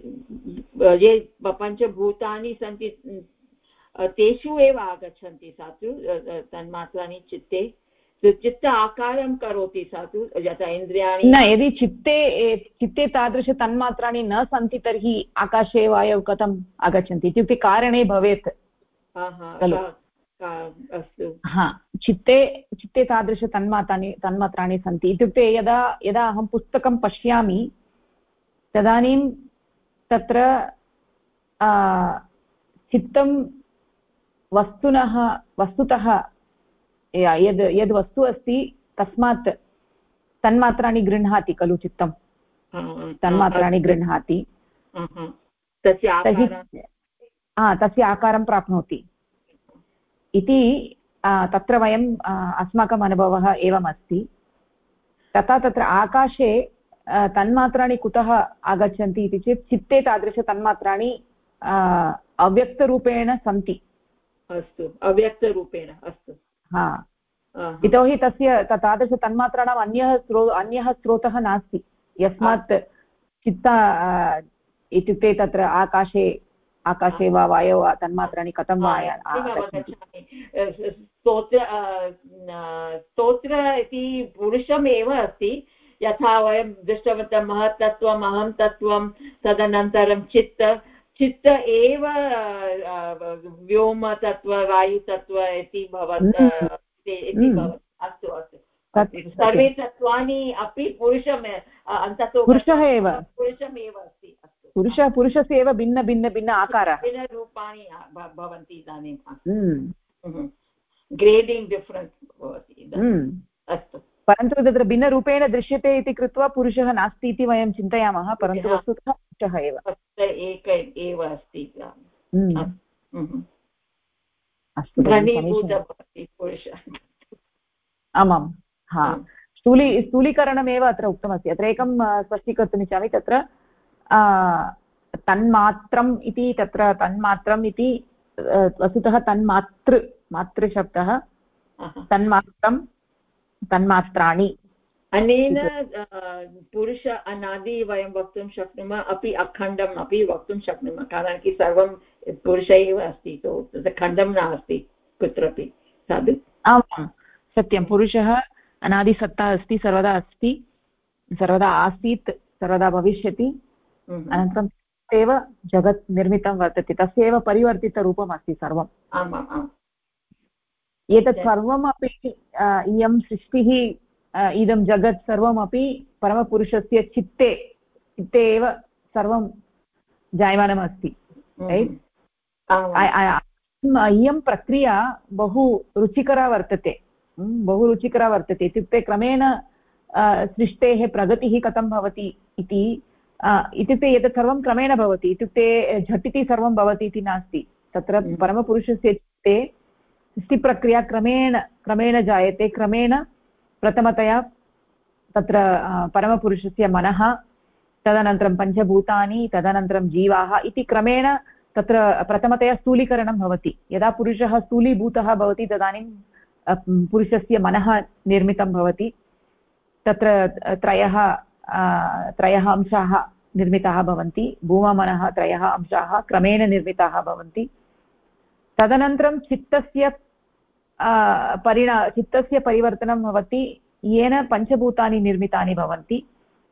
ये पञ्चभूतानि सन्ति तेषु एव आगच्छन्ति सा तु तन्मात्राणि चित्ते। चित्त आकारं करोति सा तु यथा इन्द्रियाणि न यदि चित्ते चित्ते तादृशतन्मात्राणि न सन्ति तर्हि आकाशे वायौ कथम् आगच्छन्ति? इत्युक्ते कारणे भवेत्। खलु। अस्तु। हा चित्ते चित्ते तादृशतन्मात्राणि तन्मात्राणि सन्ति। इत्युक्ते यदा यदा अहं पुस्तकं पश्यामि तदानीं तत्र चित्तं वस्तुनः वस्तुतः यद् यद् वस्तु अस्ति तस्मात् तन्मात्राणि गृह्णाति खलु चित्तं। तन्मात्राणि गृह्णाति। तर्हि तस्य आकारं प्राप्नोति। इति तत्र वयम् अस्माकम् अनुभवः एवमस्ति। तथा तत्र आकाशे तन्मात्राणि कुतः आगच्छन्ति इति चेत् चित्ते तादृशतन्मात्राणि अव्यक्तरूपेण सन्ति। अस्तु अव्यक्तरूपेण अस्तु। हा। यतोहि तस्य तादृशतन्मात्राणाम् अन्यः स्रो अन्यः स्रोतः नास्ति। यस्मात् चित्त इत्युक्ते तत्र आकाशे आकाशे वा वायौ तन्मात्राणि कथं वा स्तोत्र स्तोत्र इति पुरुषमेव अस्ति। यथा वयं दृष्टवन्तः महत्तत्त्वम् अहं तत्त्वं तदनन्तरं चित्त। चित्त एव व्योमतत्त्व वायुतत्त्व इति भवत् हम्म। इति हम्म। भवत्। अस्तु अस्तु। सर्वे तत्त्वानि अपि पुरुषम् अन्ततो पुरुषः एव। पुरुषमेव अस्ति अस्तु। पुरुषः पुरुषस्य एव भिन्न भिन्न भिन्न आकारः। भिन्नरूपाणि भवन्ति इदानीं। ग्रेडिङ्ग् डिफ्रेन्स् भवति अस्तु। परन्तु तत्र भिन्नरूपेण दृश्यते इति कृत्वा पुरुषः नास्ति इति वयं चिन्तयामः परन्तु वस्तुतः पुरुषः एव। एक एव अस्ति हम्म। हम्म। आमां हा। स्थूली स्थूलीकरणमेव अत्र उक्तमस्ति। अत्र एकं स्पष्टीकर्तुम् इच्छामि तत्र तन्मात्रम् इति तत्र तन्मात्रम् इति वस्तुतः तन्मातृ मातृशब्दः। तन्मात्रं तन्मात्राणि। अनेन पुरुष अनादि वयं वक्तुं शक्नुमः अपि अखण्डम् अपि वक्तुं शक्नुमः कारणं कि सर्वं पुरुष एव अस्ति तो खण्डं नास्ति कुत्रापि तद् आमां सत्यं पुरुषः अनादिसत्ता अस्ति सर्वदा अस्ति सर्वदा आसीत् सर्वदा भविष्यति हम्म। अनन्तरं एव जगत् निर्मितं वर्तते तस्य एव परिवर्तितरूपम् अस्ति सर्वम् आमाम् आम् एतत् सर्वमपि इयं सृष्टिः इदं जगत् सर्वमपि परमपुरुषस्य चित्ते चित्ते एव सर्वं जायमानमस्ति इयं प्रक्रिया बहु रुचिकरा वर्तते बहु रुचिकरा वर्तते। इत्युक्ते क्रमेण सृष्टेः प्रगतिः कथं भवति इति इत्युक्ते एतत् सर्वं क्रमेण भवति। इत्युक्ते झटिति सर्वं भवति इति नास्ति। तत्र परमपुरुषस्य चित्ते सृष्टिप्रक्रिया क्रमेण क्रमेण जायते, क्रमेण प्रथमतया तत्र परमपुरुषस्य मनः, तदनन्तरं पञ्चभूतानि, तदनन्तरं जीवाः इति क्रमेण तत्र प्रथमतया स्थूलीकरणं भवति। यदा पुरुषः स्थूलीभूतः भवति, तदानीं पुरुषस्य मनः निर्मितं भवति। तत्र त्रयः त्रयः अंशाः निर्मिताः भवन्ति। भूममनः त्रयः अंशाः क्रमेण निर्मिताः भवन्ति। तदनन्तरं चित्तस्य परिणा, चित्तस्य परिवर्तनं भवति, येन पञ्चभूतानि निर्मितानि भवन्ति,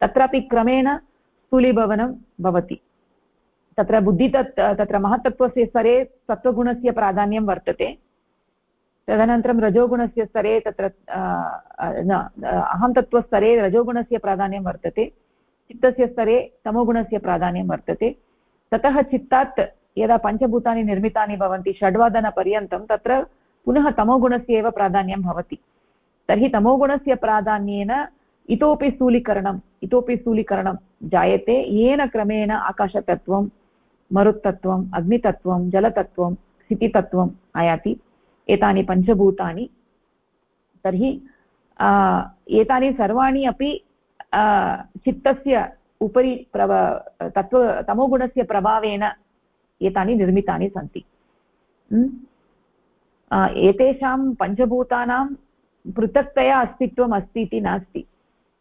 तत्रापि क्रमेण स्थूलीभवनं भवति। तत्र बुद्धितत्, तत्र महत्तत्त्वस्य स्तरे सत्त्वगुणस्य प्राधान्यं वर्तते। तदनन्तरं रजोगुणस्य स्तरे तत्र न अहं तत्त्वस्तरे रजोगुणस्य प्राधान्यं वर्तते, चित्तस्य स्तरे तमोगुणस्य प्राधान्यं वर्तते। ततः चित्तात् यदा पञ्चभूतानि निर्मितानि भवन्ति, षड्वादनपर्यन्तं तत्र पुनः तमोगुणस्य एव प्राधान्यं भवति। तर्हि तमोगुणस्य प्राधान्येन इतोपि स्थूलीकरणम्, इतोपि स्थूलीकरणं जायते। येन क्रमेण आकाशतत्त्वं मरुत्तत्त्वम् अग्नितत्त्वं, जलतत्त्वं स्थितितत्त्वम् आयाति। एतानि पञ्चभूतानि। तर्हि एतानि सर्वाणि अपि चित्तस्य उपरि प्रव, तत्त्व, तमोगुणस्य प्रभावेन एतानि निर्मितानि सन्ति। एतेषां पञ्चभूतानां पृथक्तया अस्तित्वम् अस्ति इति नास्ति।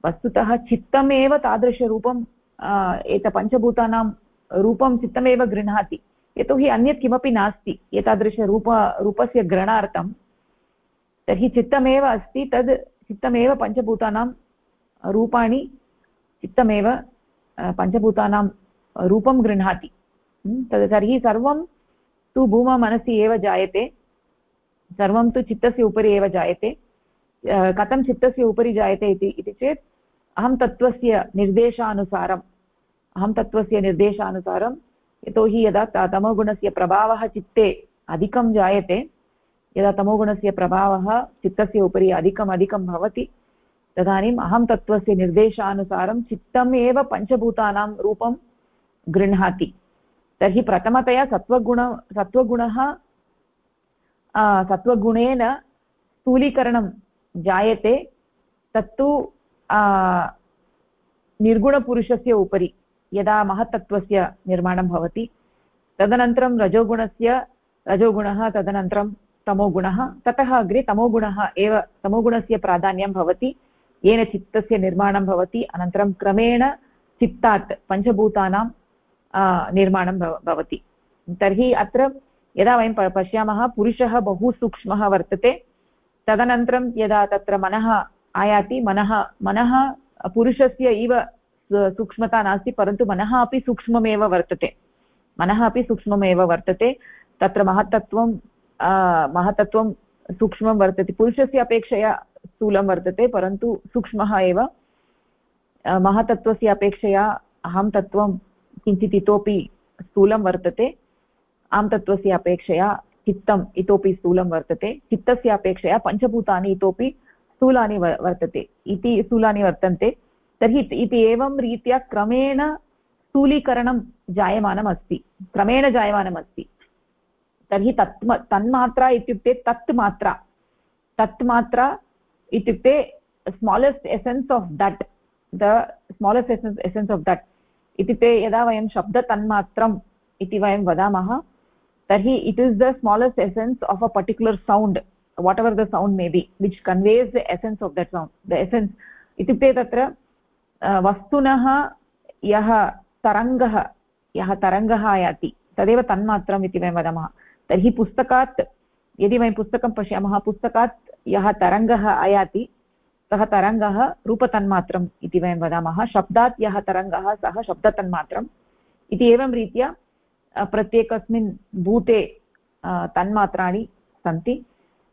वस्तुतः चित्तमेव तादृशरूपं एत पञ्चभूतानां रूपं चित्तमेव गृह्णाति। यतोहि अन्यत् किमपि नास्ति, एतादृशरूप, रूपस्य ग्रहणार्थं। तर्हि चित्तमेव अस्ति, तद् चित्तमेव पञ्चभूतानां रूपाणि चित्तमेव पञ्चभूतानां रूपं गृह्णाति। तद् तर्हि सर्वं तु भूमा मनसि एव जायते। सर्वं तु चित्तस्य उपरि एव जायते कथं चित्तस्य उपरि जायते इति इति चेत् अहं तत्त्वस्य निर्देशानुसारम् अहं तत्त्वस्य निर्देशानुसारं यतोहि यदा तमोगुणस्य प्रभावः चित्ते अधिकं जायते, यदा तमोगुणस्य प्रभावः चित्तस्य उपरि अधिकम् अधिकं भवति, तदानीम् अहं तत्त्वस्य निर्देशानुसारं चित्तम् एव पञ्चभूतानां रूपं गृह्णाति। तर्हि प्रथमतया सत्त्वगुण, सत्त्वगुणः सत्त्वगुणेन स्थूलीकरणं जायते तत्तु निर्गुणपुरुषस्य उपरि यदा महत्तत्त्वस्य निर्माणं भवति तदनन्तरं रजोगुणस्य रजोगुणः तदनन्तरं तमोगुणः ततः अग्रे तमोगुणः एव तमोगुणस्य प्राधान्यं भवति येन चित्तस्य निर्माणं भवति, अनन्तरं क्रमेण चित्तात्, पञ्चभूतानां निर्माणं भवति। तर्हि अत्र यदा वयं पश्यामः पुरुषः बहु सूक्ष्मः वर्तते, तदनन्तरं यदा तत्र मनः आयाति, मनः मनः पुरुषस्य इव सूक्ष्मता नास्ति, परन्तु मनः अपि सूक्ष्ममेव वर्तते। मनः अपि सूक्ष्ममेव वर्तते, तत्र महत्तत्वं महत्तत्वं सूक्ष्मं वर्तते। पुरुषस्य अपेक्षया स्थूलं वर्तते, परन्तु सूक्ष्मः एव। महतत्त्वस्य अपेक्षया अहं तत्त्वं किञ्चित् इतोपि स्थूलं वर्तते। आं तत्त्वस्य अपेक्षया चित्तम् इतोपि स्थूलं वर्तते, चित्तस्य अपेक्षया पञ्चभूतानि इतोपि स्थूलानि वर्तते। इति स्थूलानि वर्तन्ते, तर्हि इति एवं रीत्या क्रमेण स्थूलीकरणं जायमानम् अस्ति। क्रमेण जायमानम् अस्ति। तर्हि तत् तन्मात्रा इत्युक्ते तत् मात्रा तत् मात्रा इत्युक्ते smallest essence of that the smallest essence essence of that इत्युक्ते यदा वयं शब्दतन्मात्रम् इति वयं वदामः it is the smallest essence of a particular sound whatever the sound may be which conveys the essence of that sound the essence इत्युक्ते तत्र वस्तुनः यः तरङ्गः यः तरङ्गः आयाति तदेव तन्मात्रम् इति वयं वदामः तर्हि पुस्तकात् यदि वयं पुस्तकं पश्यामः पुस्तकात् यः तरङ्गः आयाति सः तरङ्गः रूपतन्मात्रम् इति वयं वदामः शब्दात् यः तरङ्गः सः शब्दतन्मात्रम् इति एवं रीत्या प्रत्येकस्मिन् भूते तन्मात्राणि सन्ति।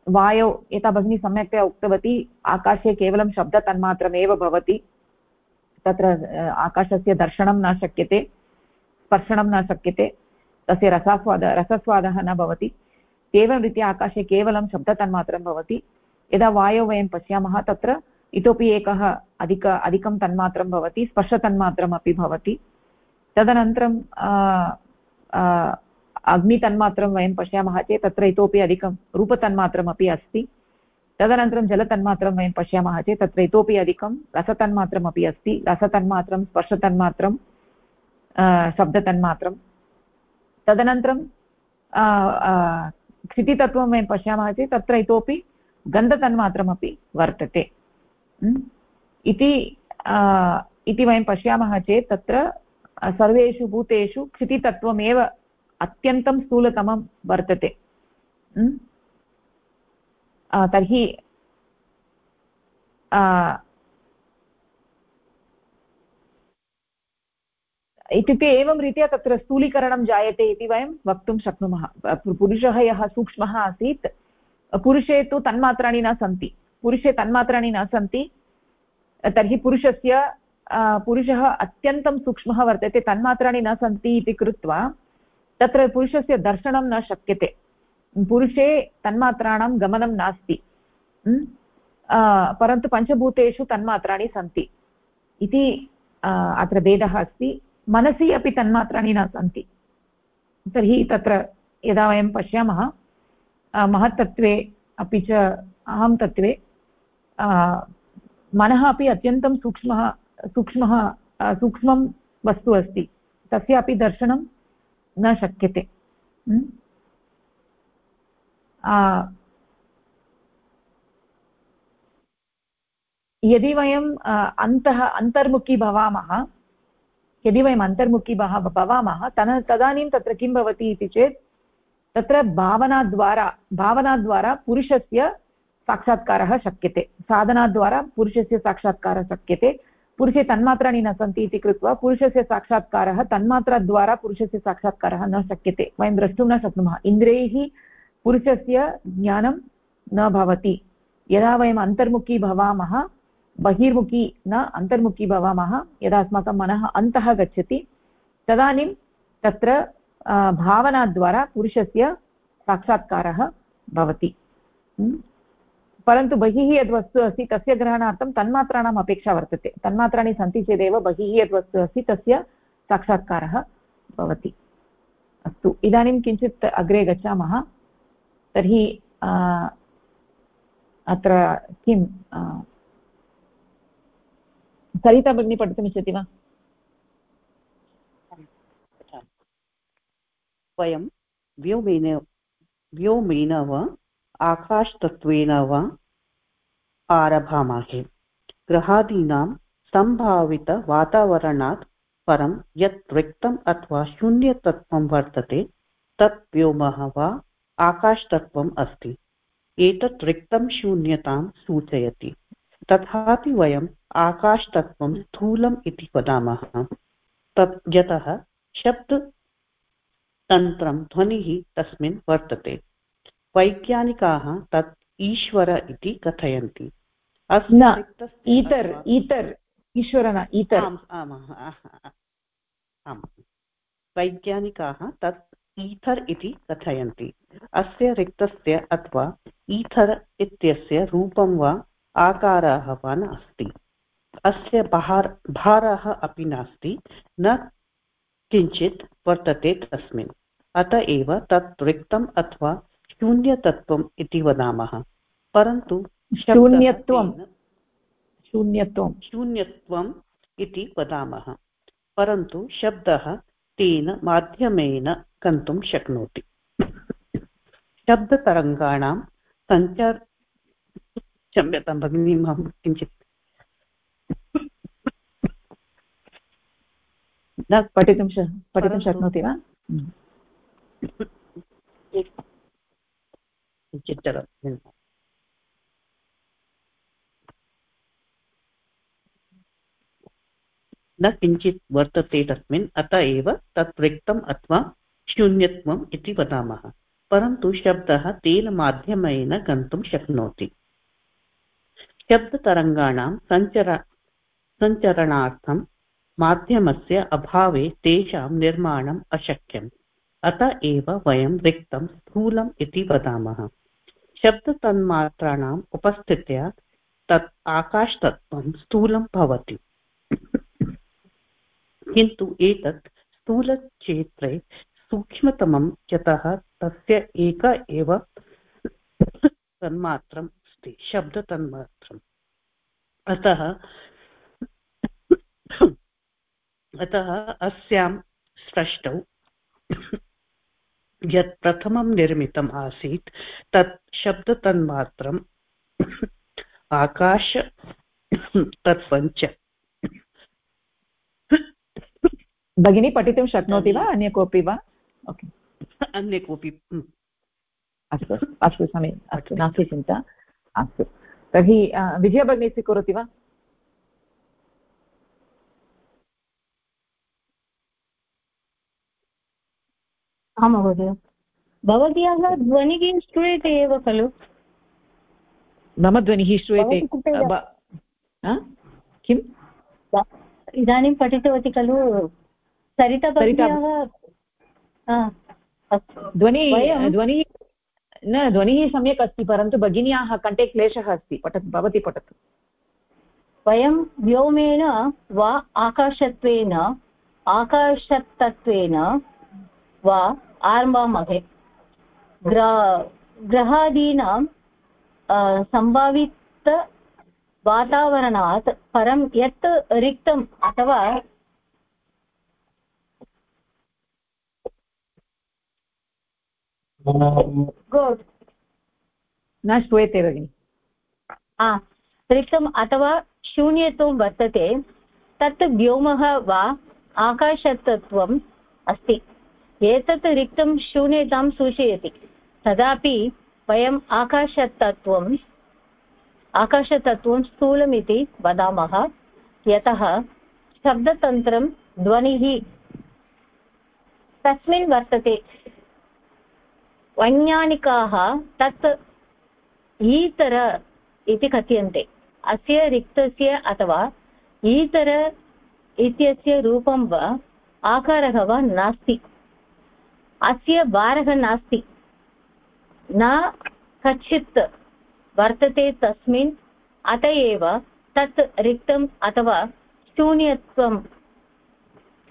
वायौ यथा भगिनी सम्यक्तया उक्तवती, आकाशे केवलं शब्दतन्मात्रमेव भवति। तत्र आकाशस्य दर्शनं न शक्यते, स्पर्शनं न शक्यते, तस्य रसास्वाद, रसस्वादः न भवति। एवं रीत्या आकाशे केवलं शब्दतन्मात्रं भवति। यदा वायौ वयं पश्यामः, तत्र इतोपि एकः अधिक, अधिकं तन्मात्रं भवति, स्पर्शतन्मात्रमपि भवति। तदनन्तरं अग्नितन्मात्रं वयं पश्यामः चेत् तत्र इतोपि अधिकं रूपतन्मात्रमपि अस्ति। तदनन्तरं जलतन्मात्रं वयं पश्यामः चेत् तत्र इतोपि अधिकं रसतन्मात्रमपि अस्ति। रसतन्मात्रं, स्पर्शतन्मात्रं शब्दतन्मात्रं। तदनन्तरं क्षितितत्त्वं वयं पश्यामः चेत् तत्र इतोपि गन्धतन्मात्रमपि वर्तते। इति इति वयं पश्यामः चेत् तत्र सर्वेषु भूतेषु क्षितितत्त्वमेव अत्यन्तं स्थूलतमं वर्तते। तर्हि इत्युक्ते एवं रीत्या तत्र स्थूलीकरणं जायते इति वयं वक्तुं शक्नुमः। पुरुषः यः सूक्ष्मः आसीत्, पुरुषे तु तन्मात्राणि न सन्ति। पुरुषे तन्मात्राणि न सन्ति, तर्हि पुरुषस्य पुरुषः अत्यन्तं सूक्ष्मः वर्तते, तन्मात्राणि न सन्ति इति कृत्वा तत्र पुरुषस्य दर्शनं न शक्यते। पुरुषे तन्मात्राणां गमनं नास्ति। परन्तु पञ्चभूतेषु तन्मात्राणि सन्ति। इति अत्र भेदः अस्ति। मनसि अपि तन्मात्राणि न सन्ति। तर्हि तत्र यदा वयं पश्यामः महत्तत्वे अपि च, अहं तत्त्वे मनः अपि अत्यन्तं सूक्ष्मः सूक्ष्मः सूक्ष्मं वस्तु अस्ति। तस्यापि दर्शनं न शक्यते। यदि वयम् अन्तः, अन्तर्मुखी भवामः, यदि वयम् अन्तर्मुखी भवामः, तन, तदानीं तत्र किं भवति इति चेत्, तत्र भावनाद्वारा भावनाद्वारा पुरुषस्य साक्षात्कारः शक्यते। साधनाद्वारा पुरुषस्य साक्षात्कारः शक्यते। पुरुषे तन्मात्राणि न सन्ति इति कृत्वा पुरुषस्य साक्षात्कारः तन्मात्राद्वारा पुरुषस्य साक्षात्कारः न शक्यते। वयं द्रष्टुं न शक्नुमः। इन्द्रैः पुरुषस्य ज्ञानं न भवति। यदा वयम् अन्तर्मुखी भवामः, बहिर्मुखी न अन्तर्मुखी भवामः, यदा अस्माकं मनः अन्तः गच्छति, तदानीं तत्र भावनाद्वारा पुरुषस्य साक्षात्कारः भवति। परन्तु बहिः यद्वस्तु अस्ति, तस्य ग्रहणार्थं तन्मात्राणाम् अपेक्षा वर्तते। तन्मात्राणि सन्ति चेदेव बहिः यद्वस्तु अस्ति, तस्य साक्षात्कारः भवति। अस्तु, इदानीं किञ्चित् अग्रे गच्छामः। तर्हि अत्र किं सरिता भगिनी पठितुमिच्छति वा? वयं व्योमेन व्योमेन वा आकाशतत्त्वेन वा आरभामहे। ग्रहादीनां सम्भावितवातावरणात् परं यत् रिक्तम् अथवा शून्यतत्त्वं वर्तते, तत् व्योमः वा आकाशतत्त्वम् अस्ति। एतत् रिक्तं शून्यतां सूचयति। तथापि वयम् आकाशतत्त्वं स्थूलम् इति वदामः। तत् यतः शब्दतन्त्रं ध्वनिः तस्मिन् वर्तते। वैज्ञानिकाः तत् ईश्वर इति कथयन्ति। ईतर् ईतर् ईश्वर न ईतर्। आम् वैज्ञानिकाः तत् ईथर् इति कथयन्ति। अस्य रिक्तस्य अथवा ईथर् इत्यस्य रूपं वा आकारः अस्ति अस्य भार भारः अपि नास्ति। न किञ्चित् वर्तते तस्मिन्। अत एव तत् रिक्तम् अथवा शून्यतत्त्वम् इति वदामः परन्तु शून्यत्वं। शून्यत्वं। शून्यत्वम् इति वदामः परन्तु शब्दः तेन माध्यमेन गन्तुं शक्नोति। शब्दतरङ्गाणां सञ्चार क्षम्यतां भगिनी अहं किञ्चित् न पठितुं पठितुं शक्नोति वा? न किञ्चित् वर्तते तस्मिन्, अत एव तत् रिक्तम् अथवा शून्यत्वम् इति वदामः। परन्तु शब्दः तेन माध्यमेन गन्तुं शक्नोति। शब्दतरङ्गाणां सञ्चर, सञ्चरणार्थं माध्यमस्य अभावे तेषां निर्माणम् अशक्यम्। अत एव वयं रिक्तं स्थूलम् इति वदामः। शब्दतन्मात्राणाम् उपस्थित्या तत् आकाशतत्त्वं स्थूलं भवति। किन्तु एतत् स्थूलक्षेत्रे सूक्ष्मतमं यतः तस्य एक एव तन्मात्रम् अस्ति, शब्दतन्मात्रम्। अतः अतः अस्यां सृष्टौ यत् प्रथमं निर्मितम् आसीत् तत् शब्दतन्मात्रम् आकाश तत्पञ्च भगिनी पठितुं शक्नोति वा? अन्य कोऽपि वा? ओके। अन्य कोऽपि अस्तु अस्तु समीचीनम् अस्तु नास्ति चिन्ता अस्तु। तर्हि विजयभगिनी स्वीकरोति वा? आं महोदय भवत्याः ध्वनिः श्रूयते एव खलु? मम ध्वनिः श्रूयते। किम्? इदानीं पठितवती खलु सरिता ध्वनिः ध्वनिः न ध्वनिः सम्यक् अस्ति परन्तु भगिन्याः कण्ठे क्लेशः अस्ति। पठतु भवती पठतु। वयं व्योमेन वा आकाशत्वेन आकाशतत्वेन वा आरम्भामहे। ग्र ग्रहादीनां सम्भावितवातावरणात् परं यत् रिक्तम् अथवा न श्रूयते भगिनि रिक्तम् अथवा शून्यत्वं वर्तते तत् व्योमः वा आकाशतत्वम् अस्ति। एतत् रिक्तं शून्यतां सूचयति। तदापि वयम् आकाशतत्त्वम् आकाशतत्त्वं स्थूलमिति वदामः। यतः शब्दतन्त्रं ध्वनिः तस्मिन् वर्तते। वैज्ञानिकाः तत् ईतर इति कथ्यन्ते। अस्य रिक्तस्य अथवा ईतर इत्यस्य रूपं वा आकारः वा नास्ति। अस्य भारः नास्ति। न कच्चित् वर्तते तस्मिन्, अत एव तत् रिक्तम् अथवा शून्यत्वम्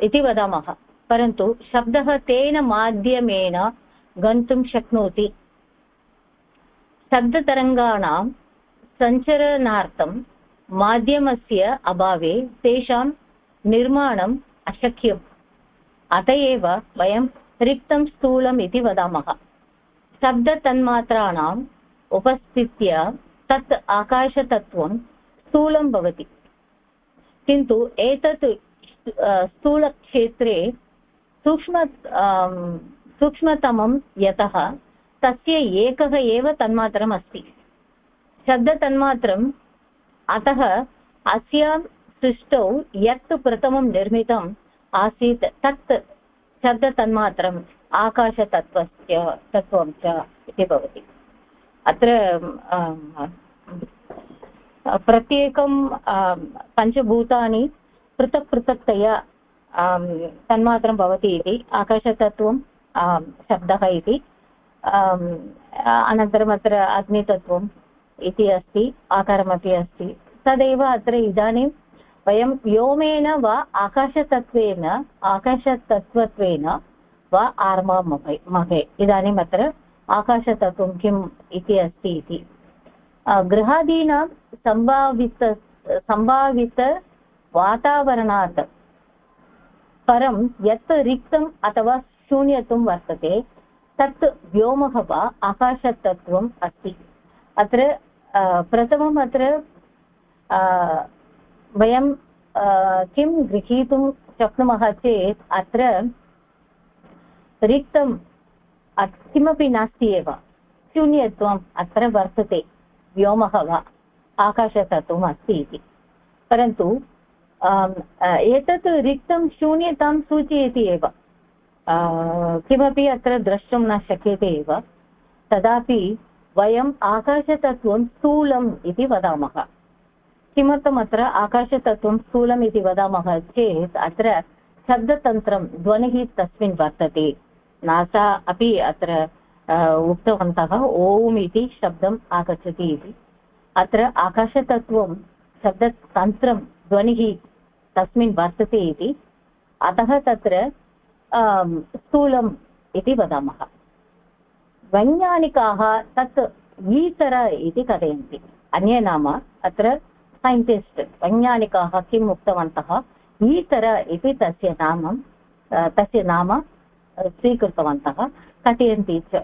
इति वदामः। परन्तु शब्दः तेन माध्यमेन गन्तुं शक्नोति। शब्दतरङ्गाणां सञ्चरणार्थं माध्यमस्य अभावे तेषां निर्माणम् अशक्यम्। अत एव वयं रिक्तं स्थूलम् इति वदामः। शब्दतन्मात्राणाम् उपस्थित्य तत् आकाशतत्त्वं स्थूलं भवति। किन्तु एतत् स्थूलक्षेत्रे सूक्ष्म सूक्ष्मतमं यतः तस्य एकः एव तन्मात्रम् अस्ति। शब्दतन्मात्रम् अतः अस्यां सृष्टौ यत् प्रथमं निर्मितम् आसीत् तत् शब्दतन्मात्रम्, आकाशतत्त्वस्य, तत्त्वं च इति भवति। अत्र प्रत्येकं पञ्चभूतानि पृथक् पृथक्तया तन्मात्रं भवति इति, आकाशतत्त्वं शब्दः इति अनन्तरम् अत्र अग्नितत्त्वं इति अस्ति, आकारमपि अस्ति। तदेव अत्र इदानीं वयं व्योमेन वा आकाशतत्त्वेन, आकाशतत्त्वत्वेन वा आर्मामहे महे इदानीम् अत्र आकाशतत्त्वं किम् इति अस्ति इति। गृहादीनां सम्भावित सम्भावितवातावरणात् परं यत् रिक्तम् अथवा शून्यत्वं वर्तते, तत् व्योमः वा आकाशतत्त्वम् अस्ति। अत्र प्रथमम् अत्र वयं किं गृहीतुं शक्नुमः चेत् अत्र रिक्तं किमपि नास्ति एव। शून्यत्वम् अत्र वर्तते, व्योमः वा, आकाशतत्त्वम् अस्ति इति। परन्तु एतत् रिक्तं शून्यतां सूचयति एव। किमपि अत्र द्रष्टुं न शक्यते एव। तदापि वयम् आकाशतत्त्वं स्थूलम् इति वदामः। किमर्थम् अत्र आकाशतत्त्वं स्थूलम् इति वदामः चेत् अत्र शब्दतन्त्रं ध्वनिः तस्मिन् वर्तते। नासा अपि अत्र उक्तवन्तः, ओम् इति शब्दम् आगच्छति इति। अत्र आकाशतत्त्वं, शब्दतन्त्रं, ध्वनिः तस्मिन् वर्तते इति। अतः तत्र स्थूलम् इति वदामः। वैज्ञानिकाः तत् ईतर इति कथयन्ति। अन्ये नाम अत्र सैन्टिस्ट् वैज्ञानिकाः किम् उक्तवन्तः ईतर इति तस्य नाम तस्य नाम स्वीकृतवन्तः कथयन्ति च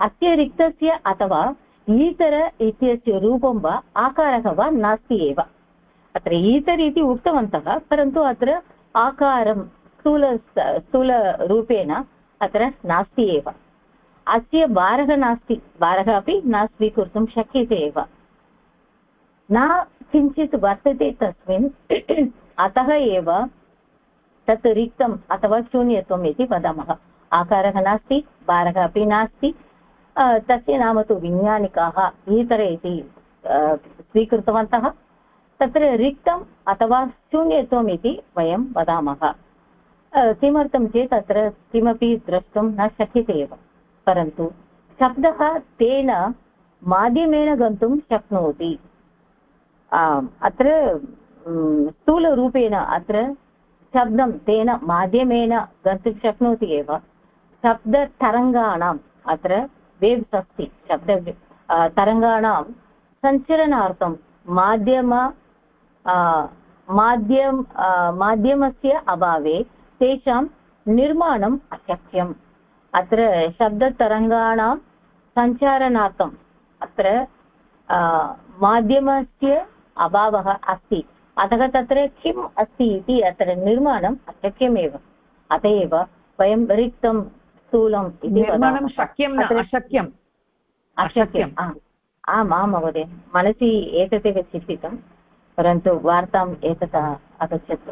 अस्य रिक्तस्य अथवा ईतर इत्यस्य रूपं वा आकारः वा नास्ति एव अत्र ईतर इति उक्तवन्तः परन्तु अत्र आकारं स्थूल स्थूलरूपेण अत्र नास्ति एव अस्य भारः नास्ति भारः अपि न स्वीकर्तुं शक्यते एव न किञ्चित् वर्तते तस्मिन्। अतः एव तत् रिक्तम् अथवा शून्यत्वम् इति वदामः। आकारः नास्ति, भारः अपि नास्ति। तस्य नाम तु वैज्ञानिकाः ईतर इति स्वीकृतवन्तः। तत्र रिक्तम् अथवा शून्यत्वम् इति वयं वदामः। किमर्थं चेत् अत्र किमपि द्रष्टुं न शक्यते एव। परन्तु शब्दः तेन माध्यमेन गन्तुं शक्नोति। अत्र स्थूलरूपेण अत्र शब्दं तेन माध्यमेन गन्तुं शक्नोति एव। शब्दतरङ्गाणाम् अत्र वेव्स् अस्ति शब्द तरङ्गाणां सञ्चरणार्थं माध्यम माध्यम माध्यमस्य अभावे तेषां निर्माणम् अशक्यम्। अत्र शब्दतरङ्गाणां सञ्चारणार्थम् अत्र माध्यमस्य अभावः अस्ति। अतः तत्र किम् अस्ति इति अत्र निर्माणम् अशक्यमेव। अत एव वयं रिक्तं स्थूलम् इति शक्यं अशक्यम्। अशक्यम् आम् आं महोदय। मनसि एतदेव चिन्तितं परन्तु वार्ताम् एतत् अगच्छत्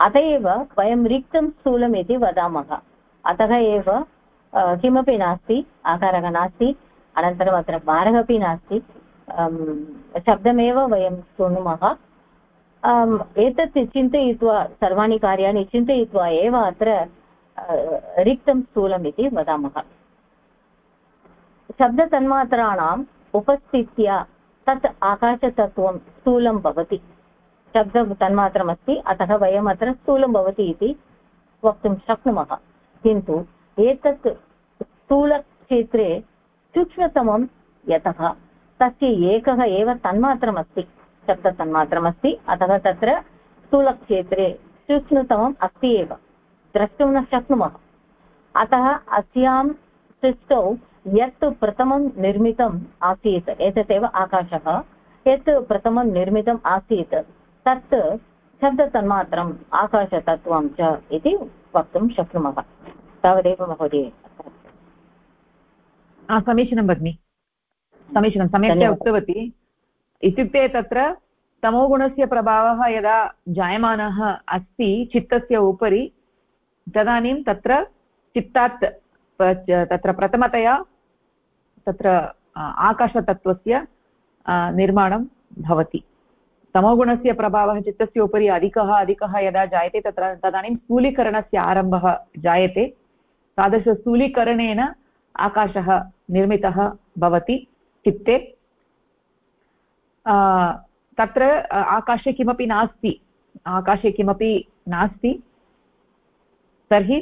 अत एव वयं रिक्तं स्थूलम् इति वदामः। अतः एव किमपि नास्ति आकारः नास्ति अनन्तरम् अत्र भारः अपि नास्ति। शब्दमेव वयं शृणुमः। एतत् चिन्तयित्वा सर्वाणि कार्याणि चिन्तयित्वा एव अत्र रिक्तं स्थूलम् इति वदामः। शब्दतन्मात्राणाम् उपस्थित्या तत् आकाशतत्त्वं स्थूलं भवति। शब्दतन्मात्रमस्ति, अतः वयम् अत्र स्थूलं भवति इति वक्तुं शक्नुमः। किन्तु एतत् स्थूलक्षेत्रे सूक्ष्मतमं यतः तस्य एकः एव तन्मात्रमस्ति शब्दतन्मात्रमस्ति अतः तत्र स्थूलक्षेत्रे सूक्ष्मतमम् अस्ति एव, द्रष्टुं न शक्नुमः। अतः अस्यां सृष्टौ यत् प्रथमं निर्मितम् आसीत्, एतदेव आकाशः, यत् प्रथमं निर्मितम् आसीत्, तत् शब्दतन्मात्रम् आकाशतत्त्वं च इति वक्तुं शक्नुमः। तावदेव महोदय। समीचीनं भगिनि। समीचीनं सम्यक्तया उक्तवती। इत्युक्ते तत्र तमोगुणस्य प्रभावः यदा जायमानः अस्ति चित्तस्य उपरि तदानीं तत्र चित्तात् तत्र प्रथमतया तत्र आकाशतत्त्वस्य निर्माणं भवति। तमोगुणस्य प्रभावः चित्तस्य उपरि अधिकः अधिकः यदा जायते तत्र तदानीं स्थूलीकरणस्य आरम्भः जायते। तादृशस्थूलीकरणेन आकाशः निर्मितः भवति। चित्ते तत्र आकाशे किमपि नास्ति। आकाशे किमपि नास्ति। तर्हि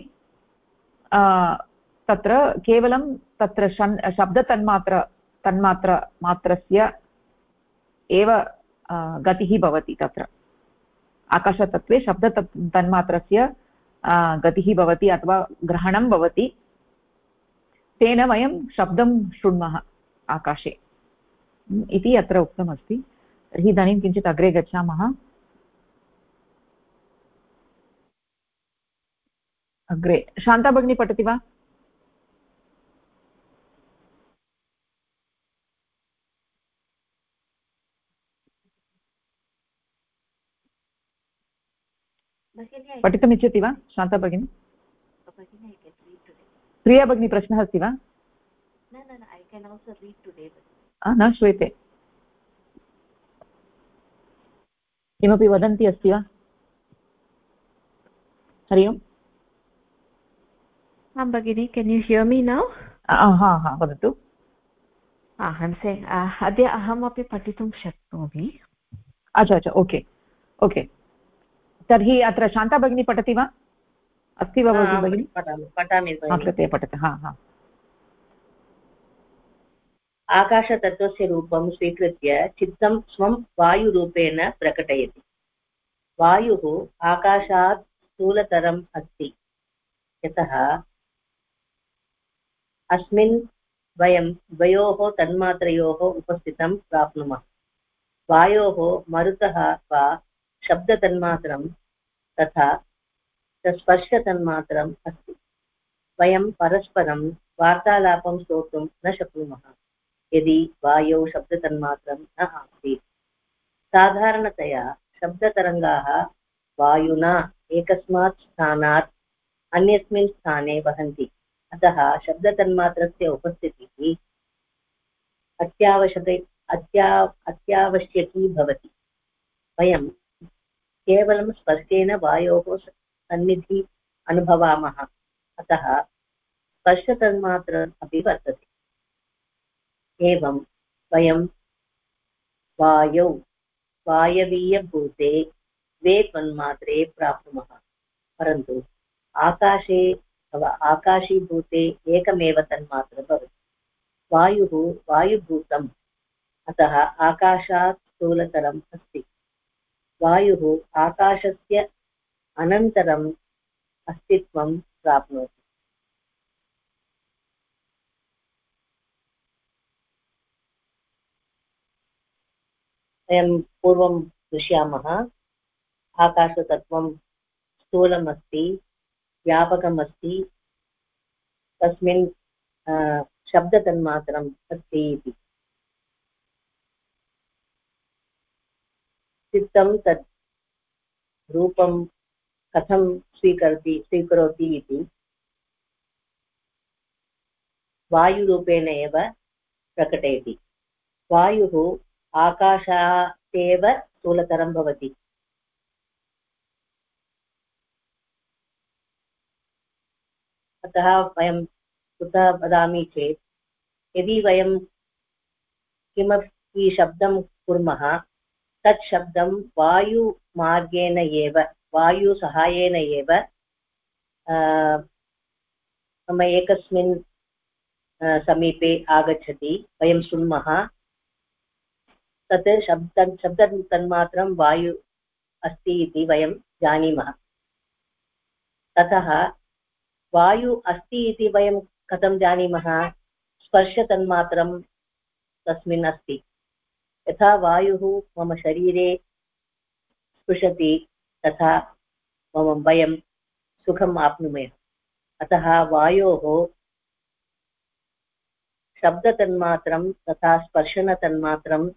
तत्र केवलं तत्र शन्, शब्दतन्मात्र, तन्मात्र मात्रस्य एव गतिः भवति तत्र। आकाशतत्त्वे शब्दतत्, तन्मात्रस्य गतिः भवति अथवा ग्रहणं भवति। तेन वयं शब्दं शृण्मः। आकाशे। इति अत्र उक्तमस्ति। तर्हि इदानीं किञ्चित् अग्रे गच्छामः। अग्रे। शान्ता भगिनी पठति वा? पठितुमिच्छति वा शान्ता भगिनी? प्रिया भगिनी प्रश्नः अस्ति वा? न श्रूयते किमपि वदन्ती अस्ति वा हरि ओम् आं भगिनि केन् यु हियर् मी नौ हा हा वदतु। हंसे अद्य अहमपि पठितुं शक्नोमि। अच्छा अच्छा ओके ओके तर्हि अत्र शान्ता भगिनी पठति वा? अस्ति वा भगिनि? पठामि पठतु हा हा। आकाशतत्त्वस्य रूपं स्वीकृत्य चित्तं स्वं वायुरूपेण प्रकटयति। वायुः आकाशात् स्थूलतरम् अस्ति। यतः अस्मिन् वयं द्वयोः तन्मात्रयोः उपस्थितं प्राप्नुमः। वायोः मरुतः वा शब्दतन्मात्रं तथा स्पर्शतन्मात्रम् अस्ति। वयं परस्परं वार्तालापं श्रोतुं न शक्नुमः। यदि वायौ शब्दतन्मात्रं न आसीत्। साधारणतया शब्दतरङ्गाः वायुना एकस्मात् स्थानात् अन्यस्मिन् स्थाने वहन्ति। अतः शब्दतन्मात्रस्य उपस्थितिः अत्यावश्यक, अत्या, अत्यावश्यकी भवति। वयं केवलं स्पर्शेन वायोः सन्निधि अनुभवामः। अतः स्पर्शतन्मात्रम् अपि वर्तते। एवं वयं वायौ, वायवीयभूते द्वे तन्मात्रे प्राप्नुमः। परन्तु आकाशे आकाशीभूते एकमेव तन्मात्र भवति। वायुः वायुभूतम्, अतः आकाशात् स्थूलतरम् अस्ति। वायुः आकाशस्य अनन्तरम् अस्तित्वं प्राप्नोति। वयं पूर्वं पश्यामः आकाशतत्त्वं स्थूलम् अस्ति व्यापकम् अस्ति तस्मिन् शब्दतन्मात्रम् अस्ति इति। चित्तं तत् रूपं कथं स्वीकरोति स्वीकरोति इति। वायुरूपेण एव प्रकटयति। वायुः आकाशातेव स्थूलतरं भवति। अतः वयं कुतः वदामि चेत्, यदि वयं किमपि शब्दं कुर्मः, तत् शब्दं वायुमार्गेण एव, वायुसहायेन एव मम एकस्मिन् समीपे आगच्छति, वयं शृण्मः तत् शब्द शब्दतन्मात्रं वायु अस्ति इति वयं जानीमः। ततः वायु अस्ति इति वयं कथं जानीमः? स्पर्शतन्मात्रं तस्मिन् अस्ति। यथा वायुः मम शरीरे स्पृशति, तथा मम वयं सुखम् आप्नुमः। अतः वायोः शब्दतन्मात्रं तथा स्पर्शनतन्मात्रं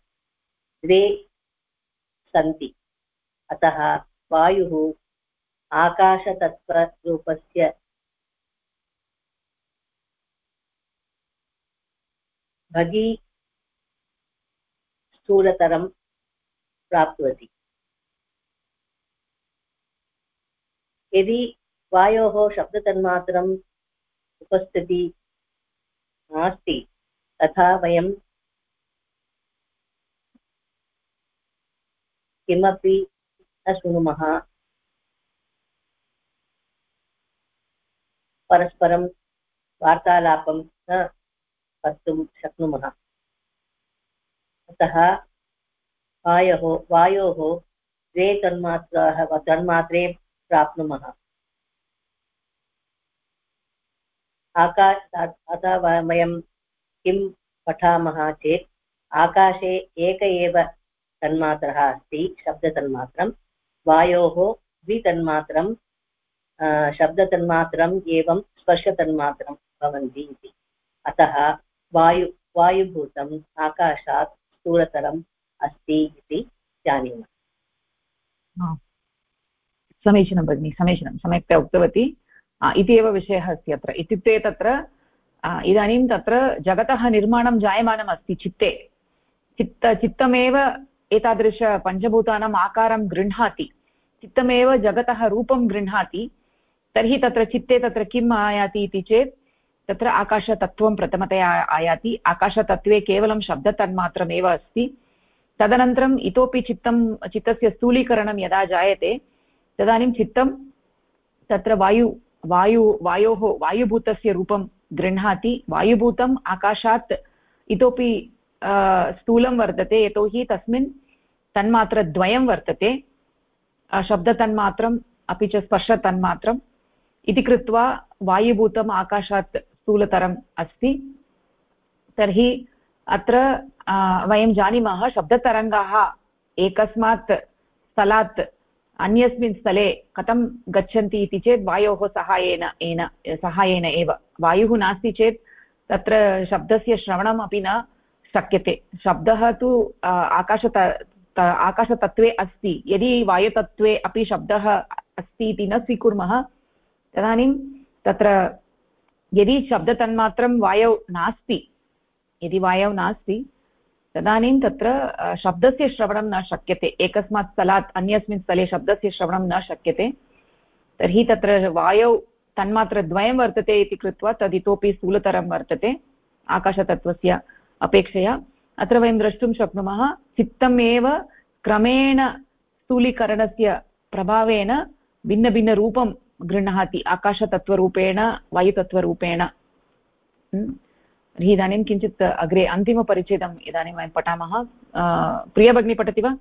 द्वे सन्ति। अतः वायुः आकाशतत्त्वरूपस्य भगी स्थूलतरं प्राप्तवती। यदि वायोः शब्दतन्मात्रम् उपस्थिति नास्ति, तथा वयं किमपि न शृणुमः परस्परं वार्तालापं न कर्तुं शक्नुमः। अतः वायोः वायोः द्वे तन्मात्राः, तन्मात्रे प्राप्नुमः। आका अतः वयं किं पठामः चेत्, आकाशे एक एव तन्मात्रः अस्ति, शब्दतन्मात्रं। वायोः द्वितन्मात्रं शब्दतन्मात्रम् एवं स्पर्शतन्मात्रं भवन्ति इति। अतः वायु, वायुभूतम् आकाशात् स्थूलतरम् अस्ति इति जानीमः। समीचीनं भगिनि, समीचीनं, सम्यक्तया उक्तवती। इति एव विषयः अस्ति अत्र। इत्युक्ते तत्र इदानीं तत्र जगतः निर्माणं जायमानम् अस्ति चित्ते। चित्त, चित्तमेव एतादृशपञ्चभूतानाम् आकारं गृह्णाति, चित्तमेव जगतः रूपं गृह्णाति, तर्हि तत्र चित्ते तत्र किम् आयाति इति चेत्, तत्र आकाशतत्त्वं प्रथमतया आयाति। आकाशतत्त्वे केवलं शब्दतन्मात्रमेव अस्ति। तदनन्तरम् इतोपि चित्तं, चित्तस्य स्थूलीकरणं यदा जायते, तदानीं चित्तं तत्र वायु वायु, वायोः, वायुभूतस्य रूपं गृह्णाति। वायुभूतम् आकाशात् इतोपि स्थूलं वर्तते यतोहि तस्मिन् तन्मात्रद्वयं वर्तते शब्दतन्मात्रम् अपि च स्पर्शतन्मात्रम् इति कृत्वा वायुभूतम् आकाशात् स्थूलतरम् अस्ति तर्हि अत्र वयं जानीमः शब्दतरङ्गाः एकस्मात् स्थलात् अन्यस्मिन् स्थले कथं गच्छन्ति इति चेत् वायोः सहायेन येन सहायेन एव वायुः नास्ति चेत् तत्र शब्दस्य श्रवणम् अपि न शक्यते। शब्दः तु आकाशत आकाशतत्त्वे अस्ति। यदि वायुतत्त्वे अपि शब्दः अस्ति इति न स्वीकुर्मः, तदानीं तत्र यदि शब्दतन्मात्रं वायौ नास्ति, यदि वायौ नास्ति, तदानीं तत्र शब्दस्य श्रवणं न शक्यते। एकस्मात् स्थलात्, अन्यस्मिन् स्थले शब्दस्य श्रवणं न शक्यते। तर्हि तत्र वायौ तन्मात्रद्वयं वर्तते इति कृत्वा तद् इतोपि स्थूलतरं वर्तते। आकाशतत्त्वस्य अपेक्षया अत्र वयं द्रष्टुं शक्नुमः चित्तमेव क्रमेण स्थूलीकरणस्य प्रभावेन भिन्नभिन्नरूपं गृह्णाति आकाशतत्त्वरूपेण वायुतत्त्वरूपेण। तर्हि इदानीं किञ्चित् अग्रे अन्तिमपरिच्छेदम् इदानीं वयं पठामः। प्रिया भगिनी पठति वा?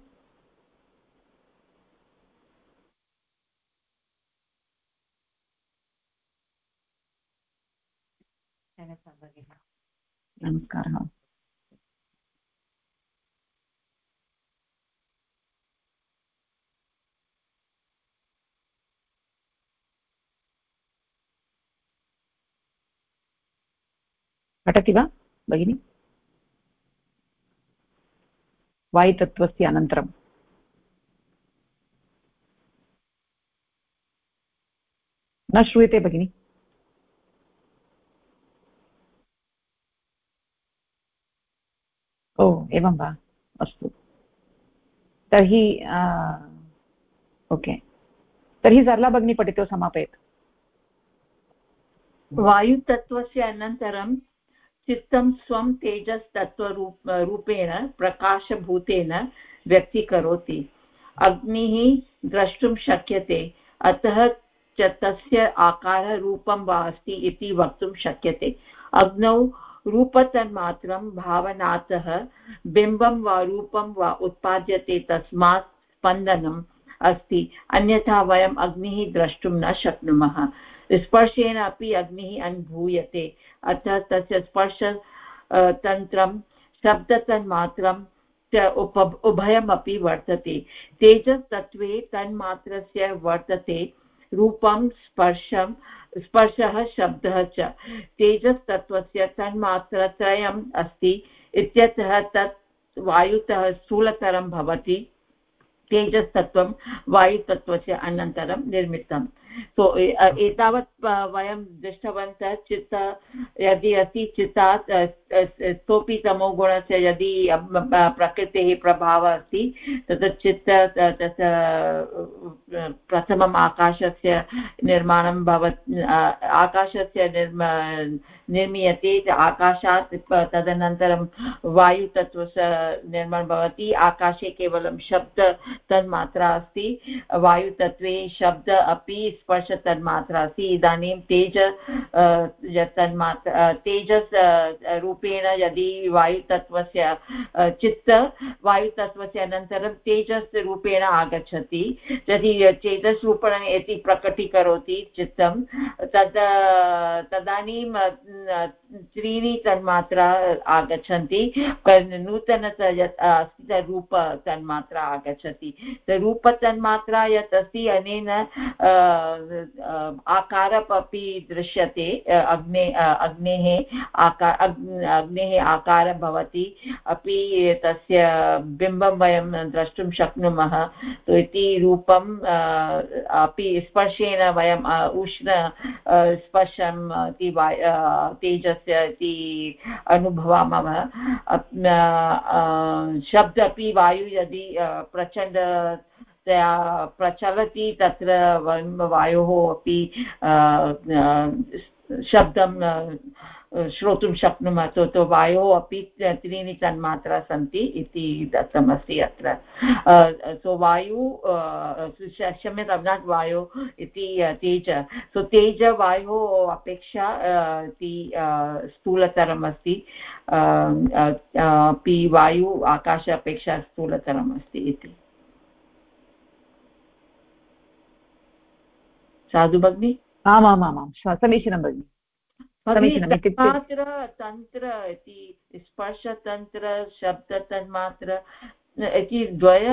नमस्कारः। पठति वा, भगिनि? वायुतत्त्वस्य अनन्तरम्। न श्रूयते, भगिनि? ओ, एवं वा? अस्तु। तर्हि ओके। तर्हि सरला भगिनी पठित्वा समापयतु। वायुतत्त्वस्य अनन्तरं चित्तं स्वं तेजस्तत्त्वरूप रूपेण, प्रकाशभूतेन व्यक्तीकरोति। अग्निः द्रष्टुं शक्यते, अतः च तस्य आकारः रूपं वा अस्ति इति वक्तुं शक्यते। अग्नौ रूपतन्मात्रं भावनातः बिम्बं वा रूपं वा उत्पाद्यते तस्मात् स्पन्दनम् अस्ति, अन्यथा वयम् अग्निः द्रष्टुं न शक्नुमः। स्पर्शेन अपि अग्निः अनुभूयते। अतः तस्य स्पर्श तन्त्रं शब्दतन्मात्रं च उप, उभयमपि वर्तते। तेजस्तत्त्वे तन्मात्रस्य वर्तते, रूपं, स्पर्शं, स्पर्शः, शब्दः च। तेजस्तत्त्वस्य तन्मात्रत्रयम् अस्ति, इत्यतः तत् वायुतः स्थूलतरं भवति। तेजस्तत्त्वं वायुतत्त्वस्य अनन्तरं निर्मितम्। सो एतावत् वयं दृष्टवन्तः, चित्त, यदि अस्ति चित्तात् सोऽपि तमोगुणस्य यदि प्रकृतेः प्रभावः अस्ति तत् चित्त तत् प्रथमम् आकाशस्य निर्माणं भवत् आकाशस्य निर्म, निर्मीयते आकाशात् तदनन्तरं वायुतत्त्वस्य निर्माणं भवति, आकाशे केवलं शब्द तन्मात्रा अस्ति, वायुतत्त्वे शब्द अपि स्पर्शतन्मात्रा अस्ति इदानीं तेज तन्मात्रा तेजस् रूपेण यदि वायुतत्त्वस्य चित्त वायुतत्त्वस्य अनन्तरं तेजस् रूपेण आगच्छति, यदि तेजस् रूपेण यदि प्रकटीकरोति चित्तं, तद् तदानीं त्रीणि तन्मात्रा आगच्छन्ति नूतन रूप तन्मात्रा आगच्छति। रूपतन्मात्रा यत् अस्ति, अनेन आकारः अपि दृश्यते, अग्ने, अग्नेः आकार अग्नेः आकारः भवति, अपि तस्य बिम्बं वयं द्रष्टुं शक्नुमः। इति रूपम् अपि स्पर्शेन वयम् उष्ण स्पर्शम् इति तेजस्य इति अनुभवामः। शब्द अपि वायु यदि प्रचण्डतया प्रचलति तत्र वायोः अपि शब्दं श्रोतुं शक्नुमः तो तो वायोः अपि त्रीणि तन्मात्रा सन्ति इति दत्तमस्ति अत्र। सो वायु क्षम्यतां, नाट् वायु इति तेज, सो तेज वायोः अपेक्षा इति स्थूलतरम् अस्ति। अपि वायु आकाश अपेक्षा स्थूलतरम् अस्ति इति। साधु भगिनि? आमामामां समीचीनं भगिनि। तन्मात्र तन्त्र इति स्पर्शतन्त्र शब्दतन्मात्र इति द्वय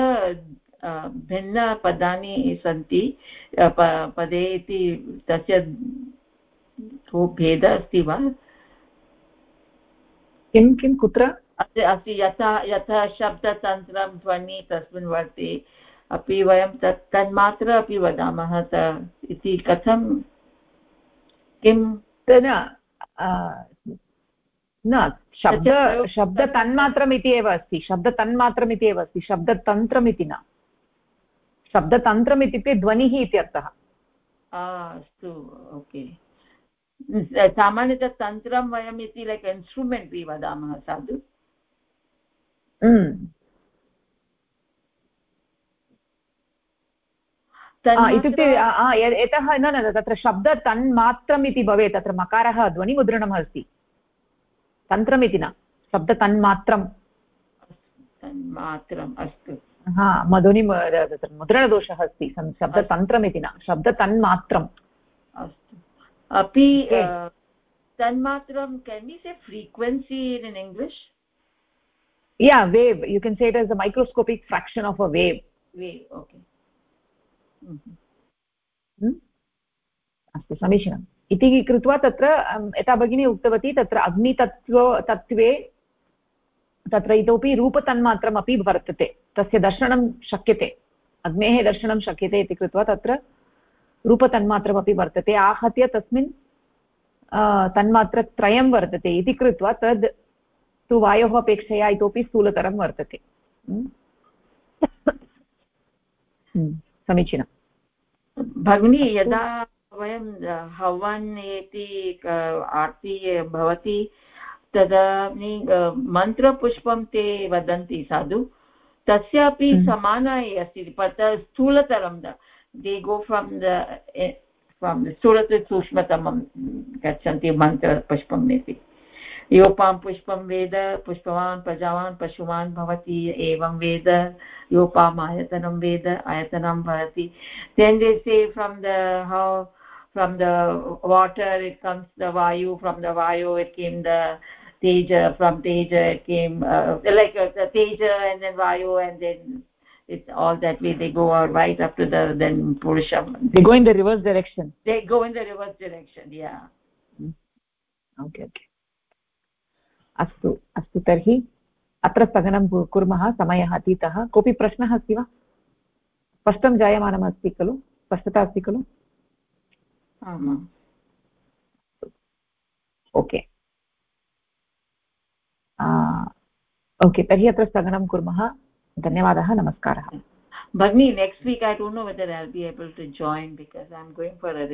भिन्नपदानि सन्ति। पदे इति तस्य को भेदः अस्ति वा? किं किं कुत्र? अस्ति यथा यथा शब्दतन्त्रं ध्वनि तस्मिन् वर्ते अपि वयं तत् तन्मात्र अपि वदामः इति कथं? किं? न शब्द शब्दतन्मात्रम् इति एव अस्ति शब्दतन्मात्रम् इति एव अस्ति शब्दतन्त्रम् इति न शब्दतन्त्रम् इत्युक्ते ध्वनिः इत्यर्थः अस्तु ओके। सामान्यतः तन्त्रं वयम् इति लैक् इन्स्ट्रुमेण्ट् इति वदामः साधु? इत्युक्ते यतः न न तत्र शब्द तन्मात्रम् इति भवेत् तत्र मकारः ध्वनिमुद्रणम् अस्ति। तन्त्रमिति न शब्द तन्मात्रं तन्मात्रम् अस्तु। हा मधुनि तत्र मुद्रणदोषः अस्ति शब्दतन्त्रमिति न शब्दतन्मात्रम्। अस्तु। अपि तन्मात्रं can you say frequency in English yeah wave. You can say it as a microscopic fraction of a wave. Wave okay. अस्तु समीचीनम् इति कृत्वा तत्र यथा भगिनी उक्तवती तत्र अग्नितत्त्व तत्त्वे तत्र इतोपि रूपतन्मात्रमपि वर्तते. तस्य दर्शनं शक्यते. अग्नेः दर्शनं शक्यते इति कृत्वा तत्र रूपतन्मात्रमपि वर्तते. आहत्य तस्मिन् तन्मात्रत्रयं वर्तते इति कृत्वा तद् तु वायोः अपेक्षया इतोपि स्थूलतरं वर्तते. समीचीनम् भगिनी यदा वयं हवन् इति आर्ति भवति तदानी मन्त्रपुष्पं ते वदन्ति साधु। तस्यापि हम्म। समानाय अस्ति स्थूलतरं they go from the from स्थूलत सूक्ष्मतमं गच्छन्ति मन्त्रपुष्पम् इति योपां पुष्पं वेद पुष्पवान् प्रजावान् पशुवान् भवति एवं वेद योपाम् आयतनं वेद आयतनं भवति then they say from the how from the water it comes the vayu from the vayu it came the teja from teja it came uh, like uh, the teja and then vayu and then it's all that way they go right up to the then purusha they go in the reverse direction they go in the reverse direction yeah okay okay अस्तु अस्तु तर्हि अत्र स्थगनं कुर्मः समयः अतीतः। कोऽपि प्रश्नः अस्ति वा? स्पष्टं जायमानमस्ति खलु? स्पष्टता अस्ति खलु? ओके। ओके तर्हि अत्र स्थगनं कुर्मः। धन्यवादः नमस्कारः। Bhagni, next week I don't know whether I'll be able to join because I'm going for a